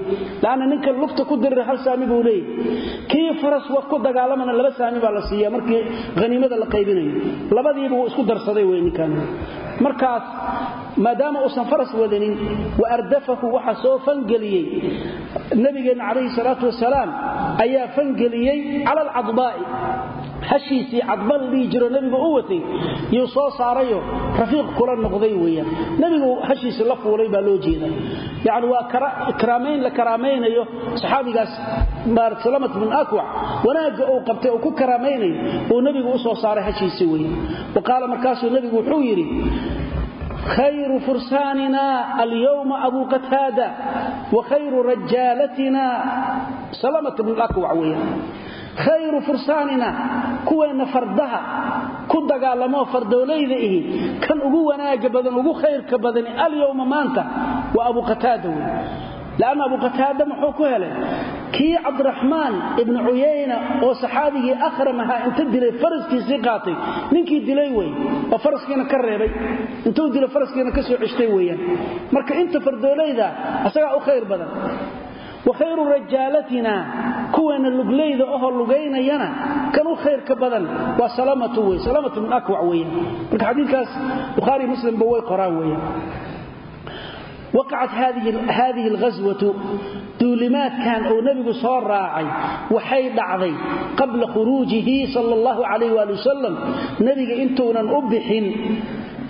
[SPEAKER 1] lanna ninka lugta ku dirira hal saami buu leeyahy kii faras ku dagaalamana laba saami baa la siiya markii haniimada la qaybinayo labadiiba wuu isku darsaday wey soo fangeliyey. Nabigeenna calayhi salaatu wasalaam ayaa fangeliyey cala alcadbaa'i hashiisii cadba dhihi jiro nebigu u watay yuu soo saarayo rafiiq kula noqday weeyaan. Nebigu hashiisi la fuulay baa loo jeeda yacni waa karaamayn la karaamaynayo saxaabigaas salamat bin akwac wanaagga uu qabtay uu ku karaamaynayo uu nebigu u saaray hashiisi weeyaan. Wa qaala markaasuu nebigu wuxuu yidhi khayru fursaanina alyowma abu qataada wa khayru rajaalatina salamat bn akwac weeyaan khayru fursaanina kuweenna fardaha ku dagaalamoo fardoolayda ihi kan ugu wanaaga badan ugu khayrka badani alyowma maanta waa abu qataada wey lanna abu kii cabdiraxmaan ibnu cuyayna oo saxaabigii akhram ahaa inta dilay faraskiisii qaatay ninkii dilay wey oo faraskiina ka reebay intuu dilay faraskiina ka soo ceshtay weeyaan. Marka inta fardoolayda asagaa u khayr badan. Wa khayru rajaalatina kuweena luglayda ohoo lugaynayana kan u khayrka badan waa salamatu wey salamatu min akwac weeyaan. Marka xadiidkaas bukhaari muslimba way qoraan weeyaan waqacat haadihi alghaswatu duulimaadkan uu nebigu soo raacay waxay dhacday qabla khuruujihi sal allahu calayh waali wasalam nebiga intuunan u bixin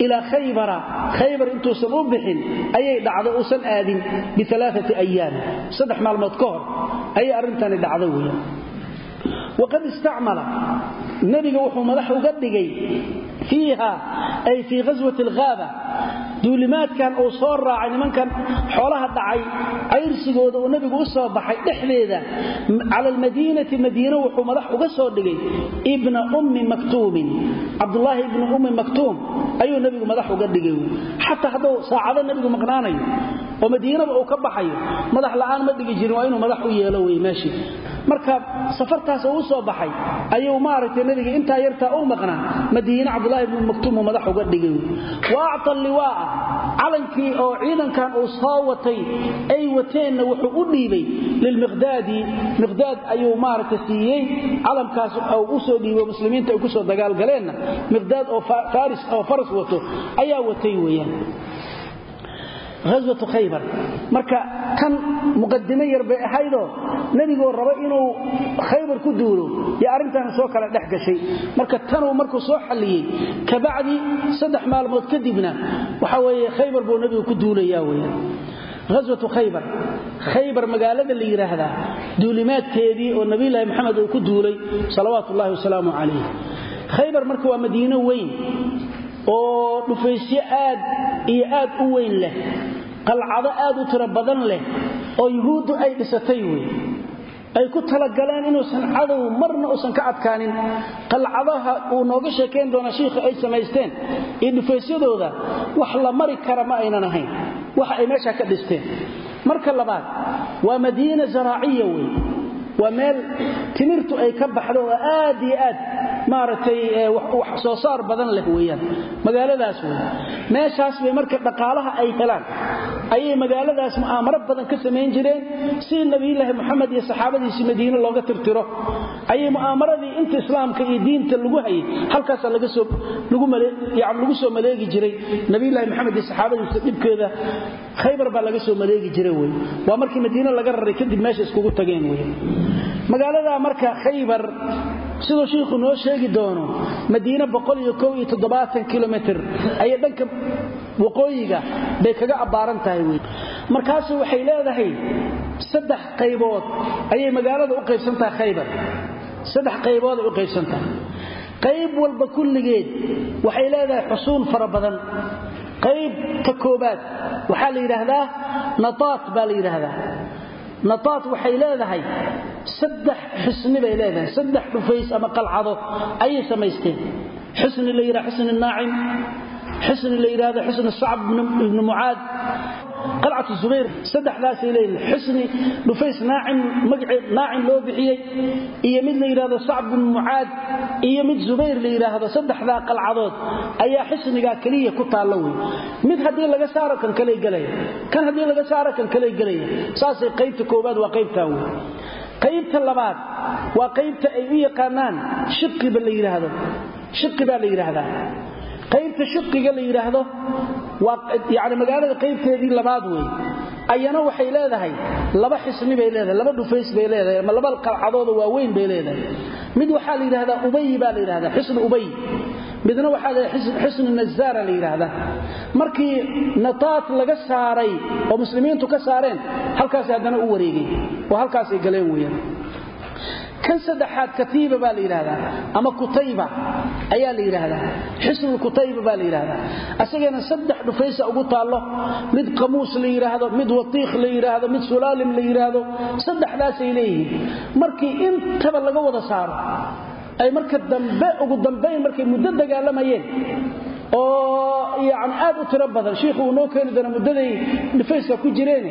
[SPEAKER 1] ilaa khaybara khaybar intuusan u bixin ayay dhacday uusan aadin bialaaati ayaam saddex maalmood ka hor ayay arrintani dhacday weeyaan waqad istacmala nebiga wuxuu madax uga dhigay fiiha ay fii ghaswati alghaaba. Duulimaadkan uu soo raacay nimankan xoolaha dhacay cayrsigooda uu nebigu u soo baxay dhexdeeda cala almadiinati madiina wuxuu madax uga soo dhigay ibna ummi maktuumin. Cabdulaahi ibna ummi maktuum ayuu nebigu madax uga dhigay. Xataa hadduu saacado nebigu maqnaanayo oo madiinaba uu ka baxayo madax la'aan ma dhigi jirin waa inuu madax u yeelo wey meeshii. Marka safartaas uu soo baxay ayuu ibnu maktuum uu madax uga dhigay. Wa acta liwaa'a calankii oo ciidankan uu soo watay ay wateenna wuxuu u dhiibay. Lilmiqdaadi miqdaad ayuu maaragtay siiyey calamkaas u soo dhiibo muslimiinta ay ku soo dagaalgaleenna. Miqdaad oo faris wato ayaa watay weeyaan aswatu khaybar. Marka kan muqadimo yar bay ahaydoo nebigoo raba inuu khaybar ku duulo yo arrintaana soo kala dhex gashay. Marka tanuu markuu soo xalliyey kabacdi saddex maalmood kadibna waxa weeye khaybar buu nebigu ku duulayaa weya aswatu khaybar. Khaybar magaalada la yidhaahdaa duulimaadkeedii oo nabiyulaahi maxamed uu ku duulay salawaatu wasalaamu calayh khaybar marka waa madiino weyn oo dhufaysyo aad iyo aad u weyn leh qalcado aad u tiro badan leh oo yuhuuddu ay dhisatay wey ay ku talagaleen inuusan cadow marna uusan ka adkaanin. Qalcadaha uu nooga sheekayn doona shiikhu ay samaysteen iyo dhufaysyadooda wax la mari kara ma aynan ahayn. Wax ay meesha ka dhisteen. Marka labaad waa madiina zaraaciya wey waa meel timirtu ay ka baxdo oo aad iyo aad maaragtay wax soo saar badan leh weeyaan. Magaaladaas wey meeshaas bay marka dhaqaalaha ay helaan. Ayay magaaladaas mu'aamaro badan ka samayn jireen. Si nabiyulaahi moxamed iyo saxaabadiisii madiine looga tirtiro. Ayay mu'aamaradii inta islaamka iyo diinta lagu hayay halkaasaa lagu soo maleegi jiray. Nabiyulaahi moxamed iyo saxaabadiisa dhibkeeda khaybar baa laga soo maleegi jiray wey waa markii madiine laga raray kadib meesha iskugu tageen wey magaalada marka khaybar siduu shiikhu noo sheegi doono madiine kilomtr ayay dhanka waqooyiga bay kaga abbaaran tahay wy markaasu waxay leedahay saddex qaybood ayay magaalada u qaybsantahay khaybar. Saddex qaybooday u qaybsantahay qayb walba kulligeed waxay leedahay xusuun fara badan. Qaybta koobaad waxaa la yidhaahdaa nataat baa la yidhaahdaa nataat waxay leedahay saddex xusni bay leedahay. Saddex dhufays ama qalcado ayay samaysteen. Xusni la yidhahdo xusni naacim xusni la yidhahdo xusni sacb ibnu mucaad qalcatu zubayr saddexdaasay leeyihiin xusni dhufays naacim magaceed naacim loo bixiyey iyo mid la yidhahdo sacb ibnu mucaad iyo mid zubayr la yidhaahdo saddexdaa qalcadood ayaa xusnigaa keliya ku taalla wey mid haddii laga saaro kan kaley gelaya kan haddii laga saaro kan kaley gelaya saasay qaybta koobaad waa qaybtaa wey qaybta labaad waa qaybta ay u yaqaanaan shiqiba la yidhaahdo shiqi qaybta shiqiga la yidhaahdo waa magaalada qaybteedii labaad wey ayana waxay leedahay laba xisni bay leedahay laba dhufays bay leedahay ama laba qalcadooda waaweyn bay leedahay. Mid waxaa la yidhahdaa ubay baa la yidhahdaa xisnu ubay. Midna waxaa la xisnu nazaara la yidhaahdaa markii nataat laga saaray oo muslimiintu ka saareen halkaasay haddana u wareegeen oo halkaasay galeen weeyaan kan saddexaad katiiba baa la yidhaahdaa ama kutayba ayaa la yidhaahdaa xisnu kutayba baa la yidhaahdaa asagana saddex dhufaysa ugu taallo mid qamuus la yidhaahdo mid watiikh la yidhaahdo mid sulaalim la yidhaahdo saddexdaasay leeyihiin. Markii intaba laga wada saaro ay marka dambe ugu dambayn markay muddo dagaalamayeen oo yani aad u tiro badan shiikhu uu noo keeni doona muddaday dhifayska ku jireene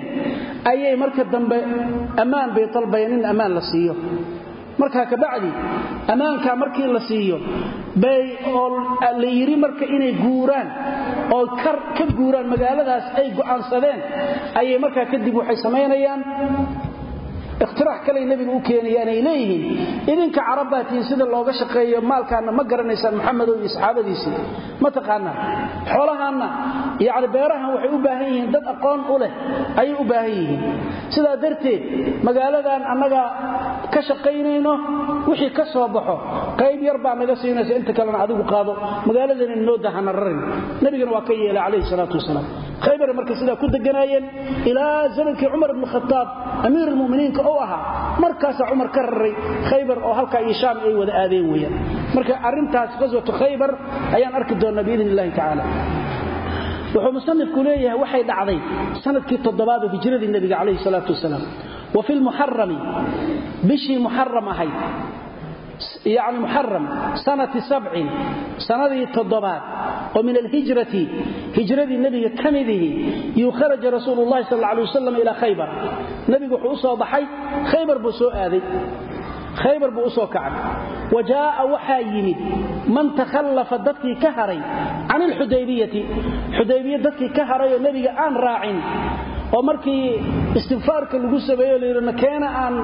[SPEAKER 1] ayay marka dambe ammaan bay dalbayeen in ammaan la siiyo markaa kabacdi ammaankaa markii la siiyo bay oo la yidhi marka inay guuraan oo ka guuraan magaaladaas ay go'aansadeen ayay markaa kadib waxay samaynayaan ikhtiraax kaley nebiga u keenayaan ay leeyihiin. Idinka carabbaa tihiin sida looga shaqeeyo maalkaanna ma garanaysaan maxamedow iyo saxaabadiisii ma taqaanaa? Xoolahaanna yacni waxay u baahan yihiin dad aqoon u leh ayay u baahan yihiin. Sidaa darteed magaaladan annaga ka shaqaynayno wixii ka soo baxo qayb yar baa naga siinaysa inta kalena adigu qaado. Magaaladana noo dahana rarin nebigana waa ka yeelay calayhi salaatu wasalaam. Khaybar marka sidaa ku deganaayeen ilaa zamankii cumar ibnu khataab amiir almuminiinka u ahaa markaasaa cumar ka raray khaybar oo halkaa iyo shaam ay wada aadeen weyaan marka arrintaas qaswatu khaybar ayaan arki doonnaa biidn illahi wuxuu musanifku leeyahay waxay dhacday sannadkii toddobaad oo hijradii nebiga calayhi salaatu wasalaam. Wa fi lmuxarami bishii muxaram ahayd yani muxaram sanati sabcin sanadii toddobaad oo min alhijrati hijradii nebiga ka midihi yuu kharaja rasuulu llahi sal alay wasalam ilaa khaybar. Nebigu wuxuu u soo baxay khaybar buu soo aaday. Khaybar buu u soo kacay. Wa jaa'a waxaa yimid man takhallafa dadkii ka haray can ilxudaybiyati xudaybiya aan raacin oo markii istigfaarka lagu sameeyo layidhi nakeena aan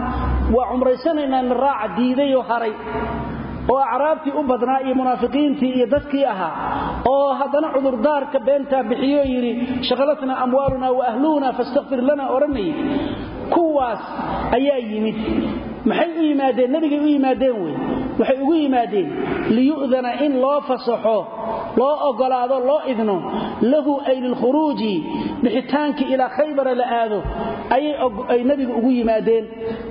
[SPEAKER 1] waa cumraysanaynaa na raaca diiday oo haray oo acraabtii u badnaa iyo munaafiqiintii iyo dadkii ahaa oo haddana cudurdaarka beentaa bixiyo yidhi shaqalatna amwaaluna wa ahluuna fastakfir lana odhanayay kuwaas ayaa yimid. Maxay u yimaadeen? Nebigay u yimaadeen wey waxay ugu yimaadeen liyu'dana in loo fasaxo loo ogolaado loo idno lahu ay lilkhuruuji bixitaankii ilaa khaybara la aado ay nebiga ugu yimaadeen.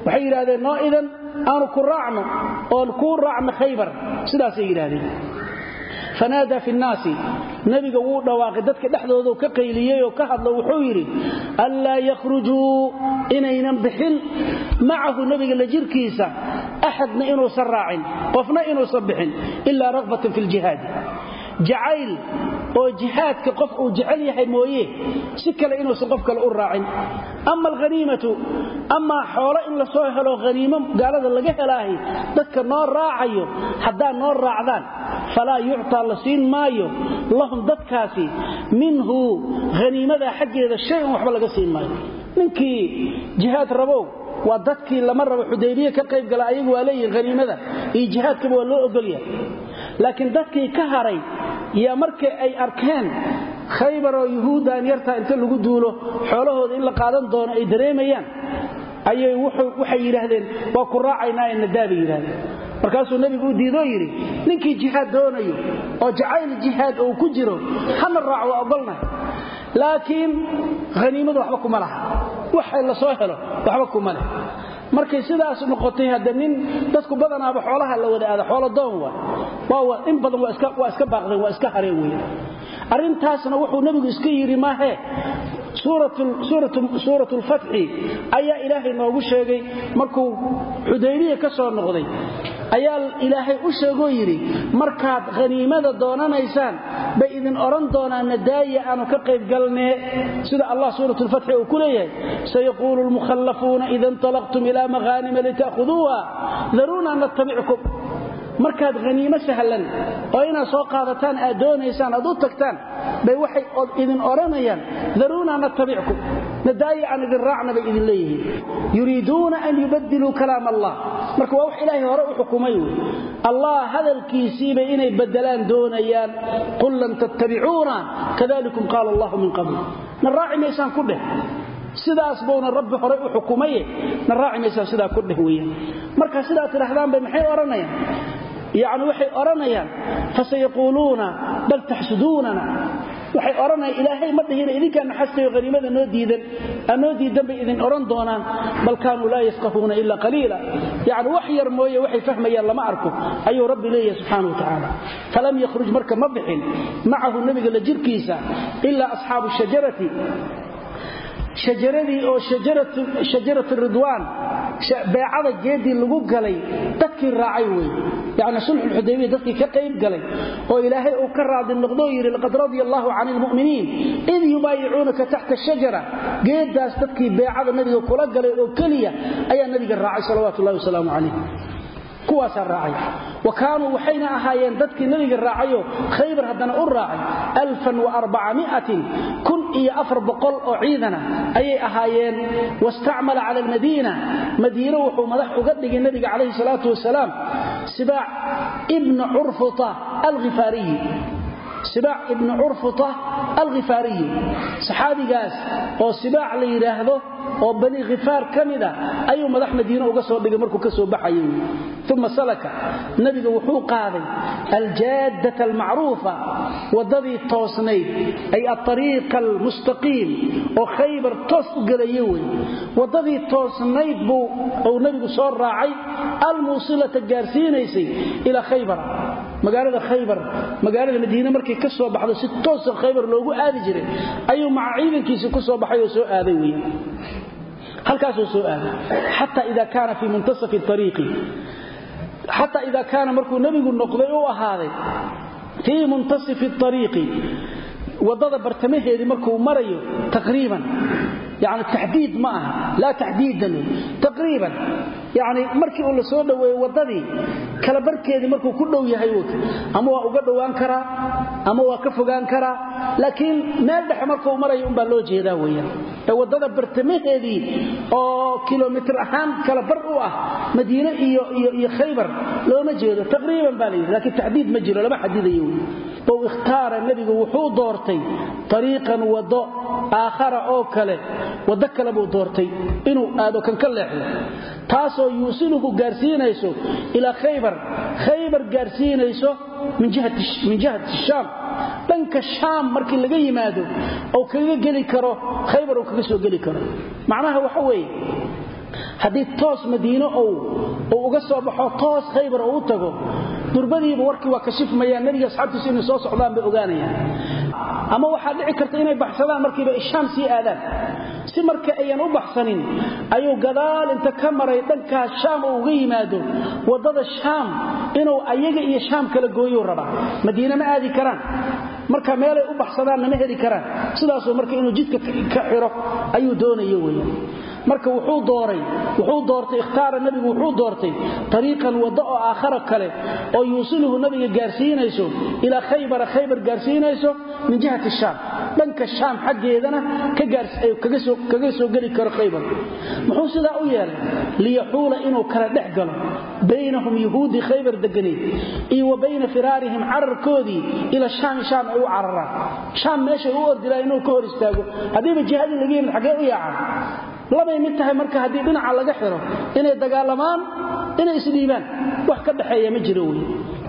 [SPEAKER 1] Waxay yidhahdeen noo idan aanu ku raacno oon kuu raacno khaybar. Sidaasay yidhaahdeen. Fanaadaa fi nnaasi nebiga wuu dhawaaqay dadka dhexdoodu ka qayliyey oo ka hadlo wuxuu yidhi anlaa yakhrujuu inaynan bixin macahu nebiga la jirkiisa axadna inuusan raacin qofna inuusan bixin ilaa ragbatan fi ljihaadi jacayl oo jihaadka qof uu jecel yahay mooye si kale inuusan qof kale u raacin. Ama alhaniimatu amaa xoolo in la soo helo haniimo gaalada laga helaahay dadka noo raacayo haddaad noo raacdaan falaa yuctaa la siin maayo. Lahum dadkaasi minhu haniimadaa xaggeeda shay-an waxba laga siin maayo. Ninkii jihaad rabow waa dadkii lama rabo xudaybiye ka qayb gala ayagu waa leeyihiin haniimada iyo jihaadkaba waa loo ogolyahay laakiin dadkii ka haray yaa markay ay arkeen khaybaroo yuhuuddan yartaa inta lagu duulo xoolahooda in la qaadan doono ay dareemayaan ayay waxay yidhaahdeen waa ku raacaynaa nadaabay yidhahdeen markaasuu nebigu u diidoo yidhi ninkii jihaad doonayo oo jacayl jihaad uu ku jiro hana raaco waa ogolnahay. Laakiin haniimadu waxba kuma laha. Waxay la soo helo waxba kuma leh markay sidaas noqotay hadda nin dadku badanaaba xoolaha la wada aada xoolo doon waa in badan waa iska baaqdeen waa iska hareen wey arrintaasna wuxuu nebigu iska yidhi maahee suurat lfatxi ayaa ilaahay noogu sheegay. Markuu xudaybiya ka soo noqday ayaa ilaahay u sheegoo yidhi markaad haniimada doonanaysaan bay idin odhan doonaan nadaaya aanu ka qaybgalnee sida allah suurat lfatxi uu ku leeyahay sayaquulu lmukhallafuuna ida intalaqtum ila maghaanima lita'khuduuha daruuna natabickum markaad haniimo sahlan oo inaad soo qaadataan aad doonaysaan aad u tagtaan bay waxay idin odhanayaan daruuna natabickum nadaayi aan idin raacna bay idin leeyihiin. Yuriiduuna an yubadiluu kalaam allah. Marka wax ilaahay hore u xukumay allah hadalkiisiibay inay badelaan doonayaan. Qul lan tattabicuuna. Kadalikum qaala allahu min qabl. Na raaci maysaan ku dheh. Sidaas buuna rabbi hore u xukumaye na raaci maysaan sidaa ku dheh weeyaan. Marka sidaa tidhahdaan bay maxay odhanayaan yacni waxay odhanayaan fasayaquuluuna bal taxsuduunana waxay odhanayaan ilaahay ma dhihina idinkaa naxastayo haniimada noo diidan? Aa noo diidan bay idin odhan doonaan. Bal kaanuu laa yafqahuuna ila qaliila. Yacni wax yar mooye waxay fahmayaan lama arko. Ayuu rabbi leeyahay subxaana wa tacaala. Falam yakhruj marka ma bixin. Macahu nebiga la jirkiisa ilaa asxaabu shajarati shajaradii oo shajarat ridwaan beecada geedii lagu galay dadkii raacay wey. Yani sulxulxudaybiya dadkii ka qayb galay oo ilaahay uu ka raadi noqdo yidhi laqad radia allahu can ilmu'miniin id yubaayicuunaka taxta shajara. Geeddaas dadkii beecada nabiga kula galay oo keliya ayaa nabiga raacay salawaatu wasalaamu calayh kuwaasaa raacay. Wa kaanuu waxayna ahaayeen dadkii nebiga raacayo khaybar haddana u raacay oo ciidana ayay ahaayeen. Wastacmala cala almadiina madiine wuxuu madax uga dhigay nebiga calayhi salaatu wasalaam sibaac ibna curfuta alkhifaariyi sibaac ibnu curfuta alkhifaariyi saxaabigaas oo sibaac la yidhaahdo oo bani khifaar ka mida ayuu madax madiine uga soo dhigay markuu ka soo baxayay. Uma salaka. Nebiga wuxuu qaaday aljaaddata almacruufa waddadii toosnayd ay aariiqa almustaqiim oo khaybar toos u gelaya wey waddadii toosnayd buu uu nebigu soo raacay almuusilata gaarsiinaysay ilaa khaybara magaalada khaybar magaalada madiine markay ka soo baxdo si toosa khaybar loogu aadi jiray ayuu maca ciidankiisii ku soo baxay oo soo aaday weyan halkaasuu soo aaday. Xata ida kaana fii muntasafi ariiqi xataa ida kaana markuu nebigu noqday u ahaaday fii muntasifi ariiqi waddada bartamaheedii markuu marayo taqriiban. Yani taxdiid ma aha laa taxdiidan taqriiban yani markii uu la soo dhoweeyo waddadii kala barkeedii markuu ku dhow yahay ama waa uga dhowaan karaa ama waa ka fogaan karaa. Laakiin meel dhexe markuu marayo umbaa loo jeedaa weeyaan. Ee waddada bartamaheedii oo kilomitr ahaan kala bar u ah madiine iyo khaybar looma jeedo. Taqriiban baa layidhi laakiin taxdiid ma jiro lama xadidayo bow ikhtaara nebigu wuxuu doortay ariiqan waddo aakhara oo kale waddo kale buu doortay inuu aado kan ka leexdo taasoo yuusiluhu gaarsiinayso ilaa khaybar. Khaybar gaarsiinayso min jihati shaam. Dhanka shaam markii laga yimaado ou kaga geli karo khaybar uu kaga soo geli karo. Macnaha waxa weeye haddii toos madiine ou uga soo baxo toos khaybar oo u tago durbadiiba warkii waa kashifmayaan nebiga asxaabtiisu inay soo socdaan bay ogaanayaan. Ama waxaa dhici karta inay baxsadaan markiiba shaam sii aadaan. Si marka ayan u baxsanin ayuu gadaal inta ka maray dhankaas shaam oo uga yimaado. Waddada shaam inuu ayaga iyo shaam kala gooyuu rabaa. Madiine ma aadi karaan. Marka meelay u baxsadaanna ma heli karaan. Sidaasuu marka inuu jidka ka xiro ayuu doonaya weyan marka wuxuu dooray wuxuu doortay ikhtaara nabigu wuxuu doortay ariiqan waddo oo aakhara kale oo yuusiluhu nabiga gaarsiinayso ilaa khaybara khaybar gaarsiinayso min jihati shaam. Dhanka shaam xaggeedana kaga soo geli karo khaybar. Muxuu sidaa u yeelay? Liyaxuula inuu kala dhex galo baynahum yuhuudi khaybar deganeed iyo wa bayna firaarihim cararkoodii ila shaami shaam ay u cararaan shaam meeshay u ordilaa inuu ka hor istaago. Haddiiba jihadii laga yimid xaggee u yaacaan. Labay mid tahay marka haddii dhinaca laga xiro inay dagaalamaan inay isdhiibaan wax ka dhaxeeya ma jiro wey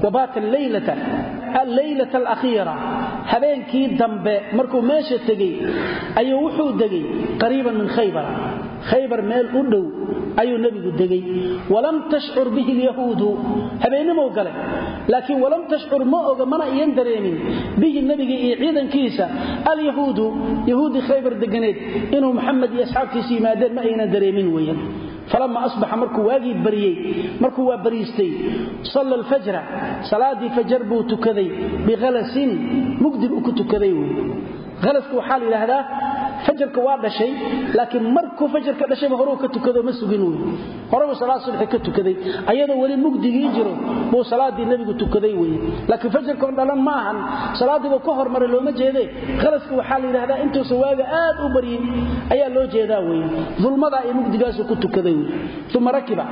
[SPEAKER 1] wabaata alleylata alleylata alakhiira. Habeenkii dambe markuu meesha tegey ayuu wuxuu degay qariiban min khaybar. Khaybar meel u dhow ayuu nebigu degay walam tashcur bihi alyahuudu. Habeennimou galay laakiin walam tashcur ma oga mana iyan dareemin. Bihi nebiga iyo ciidankiisa alyahuudu yahuudii khaybar deganeed inuu maxamed iyo asxaabtiisa yimaadeen ma aynan dareemin weyan falama asbaxa markuu waagii baryey markuu waa bariistay salla alfajra salaadii fajar buu tukaday bikhalasin mugdi buu ku tukaday wey halasku waxaa la yidhaahdaa fajarka waa dhashay laakiin markuu fajarka dhashayba horuu ka tukado ma sugin wey horeba salaad subxi ka tukaday ayadoo weli mugdigii jiro buu salaadii nebigu tukaday weye. Laakiin fajarkaon dhalan ma ahan salaadiiba ka hormaray looma jeede. Khalaska waxaa la yidhahdaa intuusa waaga aad u baryin ayaa loo jeedaa weye. Dulmadaa iyo mugdigaasu ku tukaday wey uma rakiba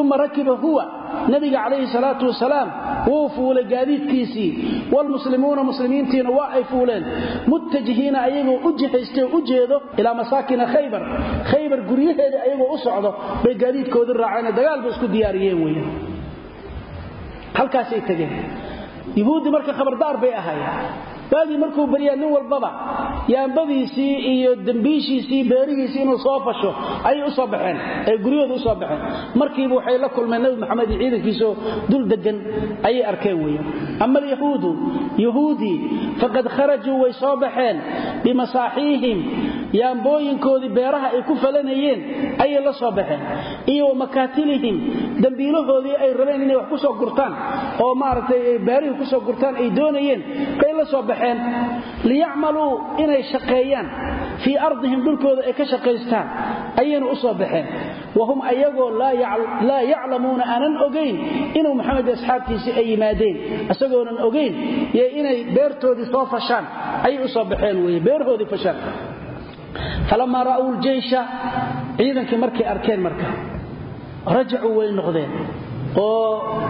[SPEAKER 1] uma rakiba huwa nabiga calayhi salaatu wasalaam wuu fuulay gaadiidkiisii wlmuslimuuna muslimiintiina waa ay fuuleen muttajihiina ayagoo u jihaystay oo u jeedo ilaa masaakina khaybar khaybar guryaheeda ayagoo u socdo bay gaadiidkoodii raaceen dagaal bay isku diyaariyeen weya halkaasay tageen yuhuuddii marka khabardaar bay ahaayeen waagii markuu baryaa nin walbaba yaambadiisii iyo dembiishiisii beerihiisii inuu soo fasho ayay u soo baxeen ay guryahooda u soo baxeen. Markiiba waxay la kulmeen nabi maxamed iyo ciidankiisoo dul degan ayay arkeen weyan ama alyahuudu yahuudii faqad kharajuu way soo baxeen bimasaaxiihim yaambooyinkoodii beeraha ay ku falanayeen ayay la soo baxeen. Iyo wa makaatilihim dembiilahoodii ay rabeen inay wax ku soo gurtaan oo maaragtay beerihii ku soo gurtaan ay doonayeen bay la soo baxeen. Liyacmaluu inay shaqeeyaan fii ardihim dhulkooda ay ka shaqaystaan ayayna u soo baxeen. Wahum ayagoo laa yaclamuuna aanan ogayn inuu maxamed asxaabtiisii ay yimaadeen. Isagoonan ogayn iyo inay beertoodii soo fashaan ayay u soo baxeen weye beerahoodii fashaan falamaa ra'uu ljeysha ciidankii markay arkeen marka rajacuu way noqdeen oo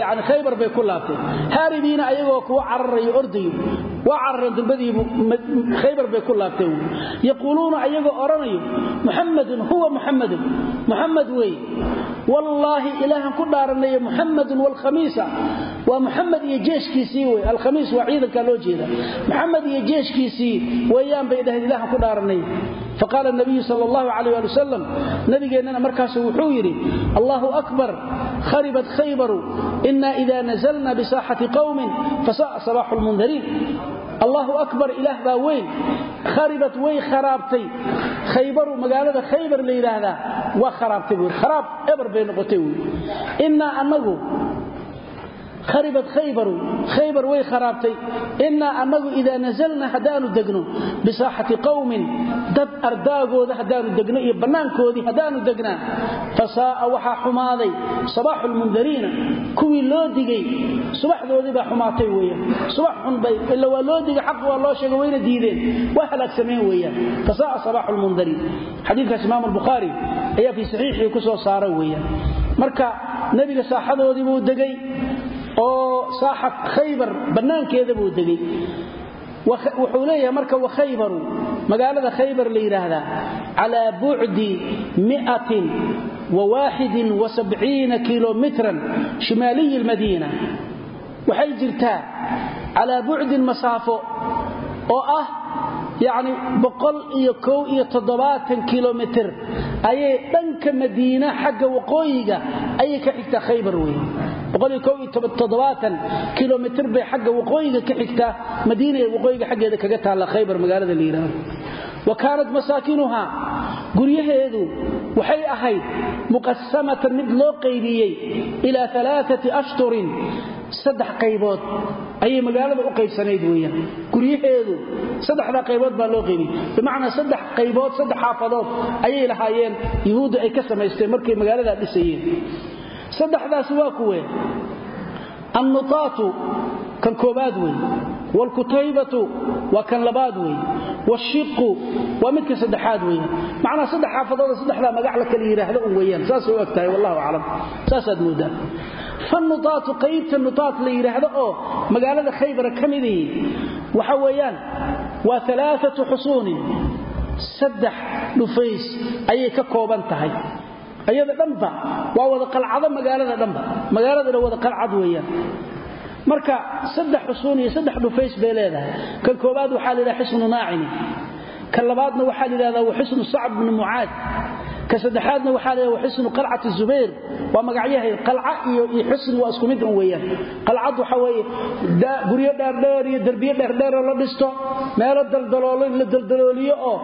[SPEAKER 1] yani khaybar bay ku laabteen haaribiina ayagoo kuwa cararayo ordayo waa carareen dulbadiibu khaybar bay ku laabteen yaquuluuna ayagoo odhanayo muxamadun huwa muxamadun muxamed wey. Wallaahi ilaahan ku dhaaranayo muxamadun wlkhamiisa waa muxamed iyo jeeshkiisii wey. Alkhamiis waa ciidanka loo jeeda. Muxamed iyo jeeshkiisii weeyaan faqaala nabiyu sal allahu calayh ali wasalam nabigeennana markaasu wuxuu yidhi allahu akbar kharibat khaybaru ina ida nazalna bisaaxati qowmin fasa'a sabaaxu lmundariin allahu akbar ilaah baa weyn kharibat way kharaabtay. Khaybaru magaalada khaybar la yidhaahdaa waa kharaabtay buui kharaab eber bay noqotay wuui innaa annagu kharibat khaybaru khaybar way kharaabtay. Innaa annagu idaa nazalna haddaanu degno bisaaxati qowmin dad ardaagooda haddaanu degno iyo bannaankoodii haddaanu degnaan fasaa'a waxaa xumaaday sabaaxu lmundariina kuwii loo digay subaxdoodii baa xumaatay weeyaan. Subax xunbay ila waa loo digay xaq waa loo sheegay wayna diideen. Waa halaagsameen weeyaan. Fasaa'a sabaaxu lmundariin xadiidkaas imaam albukhaari ayaa fii saxiixii ku soo saaray weeyaan oo saaxa khaybar bannaankeeda buu degay. Wuxuu leeyahay marka wakhaybaru magaalada khaybar la yidhaahdaa calaa bucdi miatin wawaaxidin wasabciina kilomitran shimaaliyi lmadiina. Waxay jirtaa calaa bucdin masaafo oo ah yacni boqol iyo kow iyo toddobaatan kilomitir ayay dhanka madiina xagga waqooyiga ayay ka xigtaa khaybar weeye kilomitr bay xagga waqooyiga ka xigtaa madiina ee waqooyiga xaggeeda kaga taalla khaybar magaalada la kaanat masaakinuhaa guryaheedu waxay ahayd muqasamatan mid loo qaybiyey ilaa alaaati ashturin saddex qaybood. Ayay magaalada u qaybsanayd weyaan guryaheedu saddexdaa qaybood baa loo qaybiyey bimacnaa saddex qaybood saddex xaafadood ayay lahaayeen. Yuhuudda ay ka samaysteen markay magaaladaa dhisayeen saddexdaasi waa kuwe. Annutaatu kan koobaad wey. Waalkutaybatu waa kan labaad wey. Waashiqu waa midka saddexaad wey. Macnaa saddex xaafadooda saddexdaa magac la kala yidhaahdo un weyaan saasay u eg tahay wallahu aclam. Saasaad moodaa. Fanutaatu qaybta nutaat la yidhaahdo oo magaalada khaybara ka midihii waxa weeyaan xusuunin. Saddex dhufays ayay ka kooban tahay ayada dhanba waa wada qalcado magaalada dhanba. Magaaladana wada qalcad weeyaan. Marka saddex xusuun iyo saddex dhufays bay leedahay. Kan koobaad waxaa la yidhaha xisnu naacimi kan labaadna waxaa la yidhahdaa wa xisnu sacb bni mucaad. Ka saddexaadna waxaa la wa xisnu qalcati zubayr waa magacyahay qalca iyo xisn waa isku mid un weeyaan. Qalcad waxa weeye guryo dheerdheer iyo derbiyo dheerdheeroo la dhisto meelo daldaloolo la daldalooliyo oo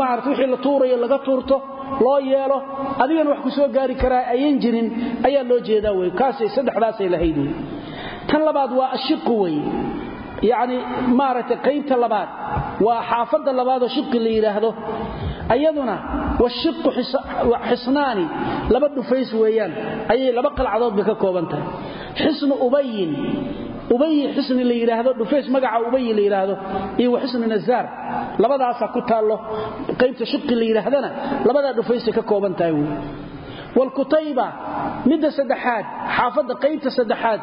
[SPEAKER 1] maarata wixii la tuurayo laga tuurto loo yeelo adigana wax ku soo gaari karaa ayan jirin ayaa loo jeedaa wey kaasay saddexdaasay lahayd wey tan labaad waa ashiqu wey yacni maaragtay qaybta labaad waa xaafadda labaadoo shiqi la yidhaahdo. Ayaduna washiqu xisnaani laba dhufays weeyaan ayay laba qalcadood bay ka kooban tahay. Xisnu ubayin ubayi xisni la yidhaahdo dhufays magaca ubayi la yidhaahdo iyo wa xisni nazaar. Ku taallo qaybta shiqi la yidhaahdana labadaa dhufaysay ka kooban tahay wey wlkutayba midda saddexaad xaafadda qaybta saddexaad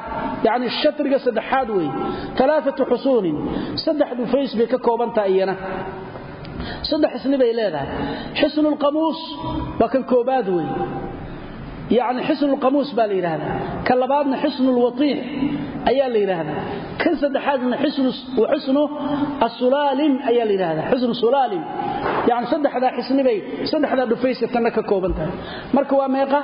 [SPEAKER 1] yani shatriga saddexaad wey alaaatu xusuunin saddex dhufays ka koobantaha iyana. Xisni bay leedahay. Xisnulqamuus waa kan koobaad wey yani xisnulqamuus baa la yidhaahdaa ka labaadna xisnulwatiix ayaa la yidhaahdaa kan saddexaadna xisnu asulaalim ayaa la yidhahdaa. Xisnu sulaalim yani saddexdaa xisnibay saddexdaa dhufaysa tanna ka kooban tahay. Marka waa meeqa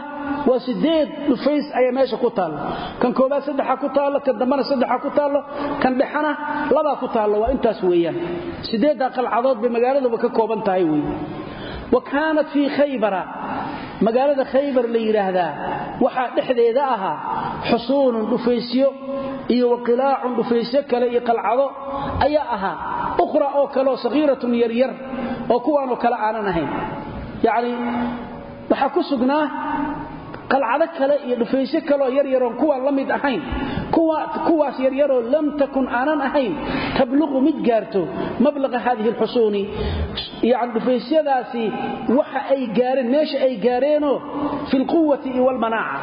[SPEAKER 1] waa sideed dhufays ayaa meesha ku taallo kan koobaad saddexa ku taallo kan dambana saddexa ku taallo kan dhexana labaa ku taallo waa intaas weeyaan. Sideeddaa qalcadood bay magaaladuba ka kooban tahay wa kaanat fii khaybara magaalada khaybar la yidhaahdaa waxaa dhexdeeda ahaa xusuunun dhufaysyo iyo waqilaacun dhufaysyo kale iyo qalcado ayaa ahaa ukhra oo kaleoo sakhiiratun yaryar oo kuwaanoo kale aanan ahayn. Yacni waxaa ku sugnaa qalcado kale iyo dhufaysyo kaleoo yaryaroon kuwaan la mid ahayn kuwaas yaryaroo lam takun aanan ahayn tabluqu mid gaarto mablaqa haadihi alxusuuni. Yani dhufaysyadaasi waxa ay gaareen meesha ay gaareenoo fi lquwati iyo walmanaaca